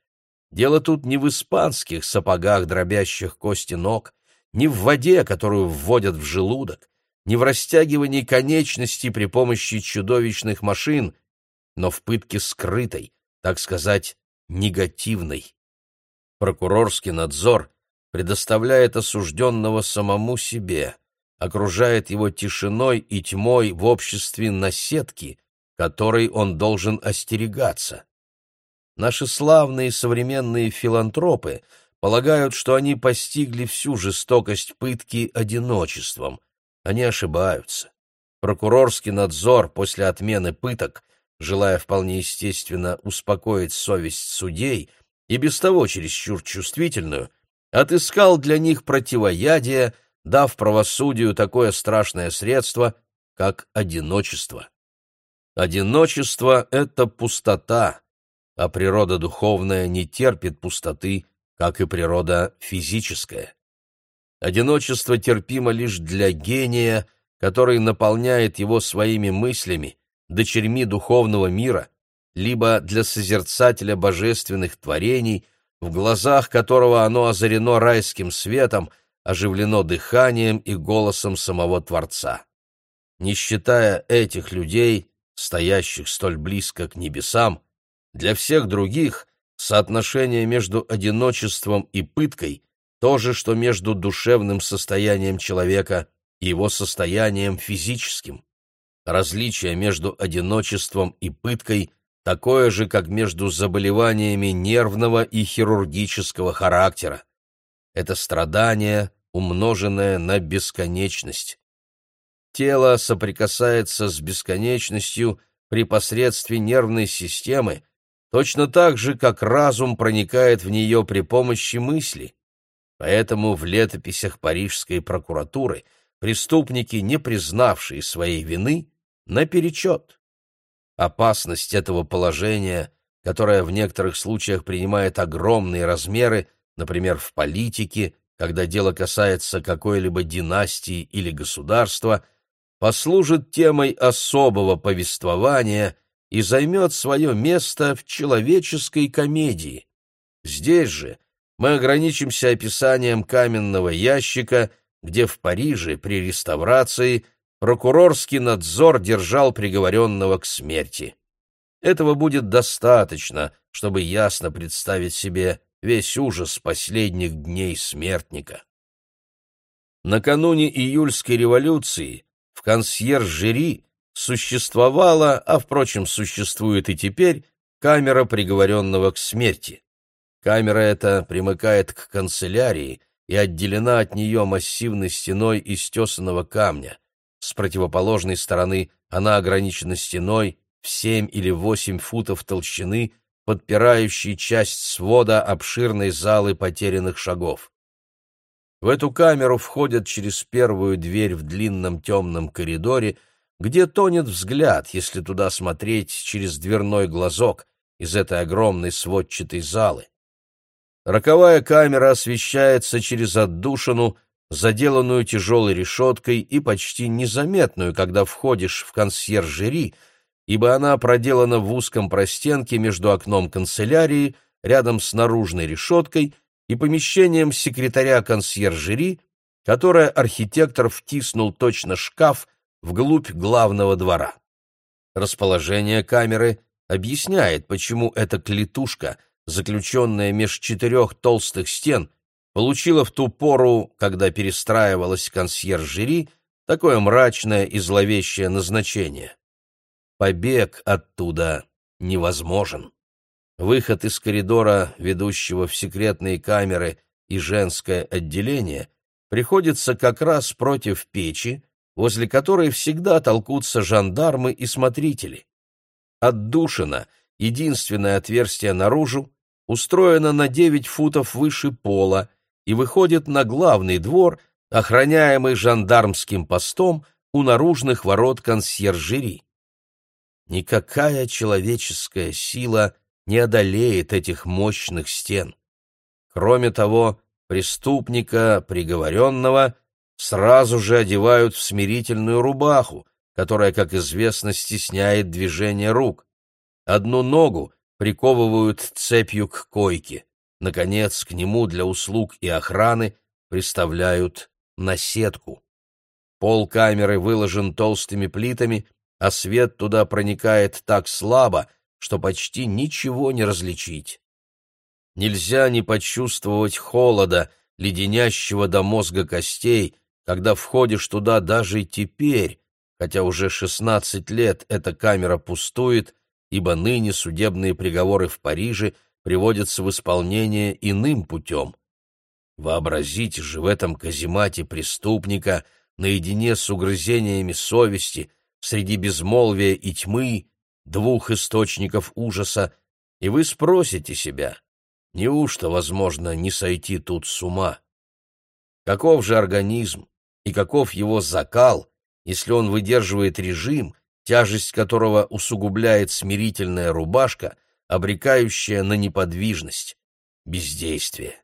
Дело тут не в испанских сапогах, дробящих кости ног, не в воде, которую вводят в желудок, не в растягивании конечностей при помощи чудовищных машин, но в пытке скрытой, так сказать, негативной. Прокурорский надзор предоставляет осужденного самому себе, окружает его тишиной и тьмой в обществе наседки, которой он должен остерегаться. Наши славные современные филантропы полагают, что они постигли всю жестокость пытки одиночеством. Они ошибаются. Прокурорский надзор после отмены пыток, желая вполне естественно успокоить совесть судей, и без того чересчур чувствительную, отыскал для них противоядие, дав правосудию такое страшное средство, как одиночество. Одиночество — это пустота, а природа духовная не терпит пустоты, как и природа физическая. Одиночество терпимо лишь для гения, который наполняет его своими мыслями, дочерьми духовного мира, либо для созерцателя божественных творений, в глазах которого оно озарено райским светом, оживлено дыханием и голосом самого Творца. Не считая этих людей, стоящих столь близко к небесам, для всех других соотношение между одиночеством и пыткой то же, что между душевным состоянием человека и его состоянием физическим. Различие между одиночеством и пыткой такое же, как между заболеваниями нервного и хирургического характера. Это страдание, умноженное на бесконечность. Тело соприкасается с бесконечностью при посредстве нервной системы, точно так же, как разум проникает в нее при помощи мысли. Поэтому в летописях парижской прокуратуры преступники, не признавшие своей вины, наперечет. Опасность этого положения, которое в некоторых случаях принимает огромные размеры, например, в политике, когда дело касается какой-либо династии или государства, послужит темой особого повествования и займет свое место в человеческой комедии. Здесь же мы ограничимся описанием каменного ящика, где в Париже при реставрации прокурорский надзор держал приговоренного к смерти. Этого будет достаточно, чтобы ясно представить себе весь ужас последних дней смертника. Накануне июльской революции в консьерж-жюри существовала, а, впрочем, существует и теперь, камера приговоренного к смерти. Камера эта примыкает к канцелярии и отделена от нее массивной стеной из тесаного камня. С противоположной стороны она ограничена стеной в семь или восемь футов толщины, подпирающей часть свода обширной залы потерянных шагов. В эту камеру входят через первую дверь в длинном темном коридоре, где тонет взгляд, если туда смотреть через дверной глазок из этой огромной сводчатой залы. Роковая камера освещается через отдушину, заделанную тяжелой решеткой и почти незаметную, когда входишь в консьержери, ибо она проделана в узком простенке между окном канцелярии, рядом с наружной решеткой и помещением секретаря консьержери, которое архитектор втиснул точно шкаф вглубь главного двора. Расположение камеры объясняет, почему эта клетушка — заключенная меж четырех толстых стен, получила в ту пору, когда перестраивалась консьержери, такое мрачное и зловещее назначение. Побег оттуда невозможен. Выход из коридора, ведущего в секретные камеры и женское отделение, приходится как раз против печи, возле которой всегда толкутся жандармы и смотрители. Отдушина, единственное отверстие наружу, устроена на девять футов выше пола и выходит на главный двор, охраняемый жандармским постом у наружных ворот консьержери. Никакая человеческая сила не одолеет этих мощных стен. Кроме того, преступника, приговоренного, сразу же одевают в смирительную рубаху, которая, как известно, стесняет движение рук. Одну ногу приковывают цепью к койке. Наконец, к нему для услуг и охраны приставляют наседку. Пол камеры выложен толстыми плитами, а свет туда проникает так слабо, что почти ничего не различить. Нельзя не почувствовать холода, леденящего до мозга костей, когда входишь туда даже теперь, хотя уже шестнадцать лет эта камера пустует, ибо ныне судебные приговоры в Париже приводятся в исполнение иным путем. Вообразите же в этом каземате преступника наедине с угрызениями совести, среди безмолвия и тьмы, двух источников ужаса, и вы спросите себя, неужто возможно не сойти тут с ума? Каков же организм и каков его закал, если он выдерживает режим, тяжесть которого усугубляет смирительная рубашка, обрекающая на неподвижность, бездействие?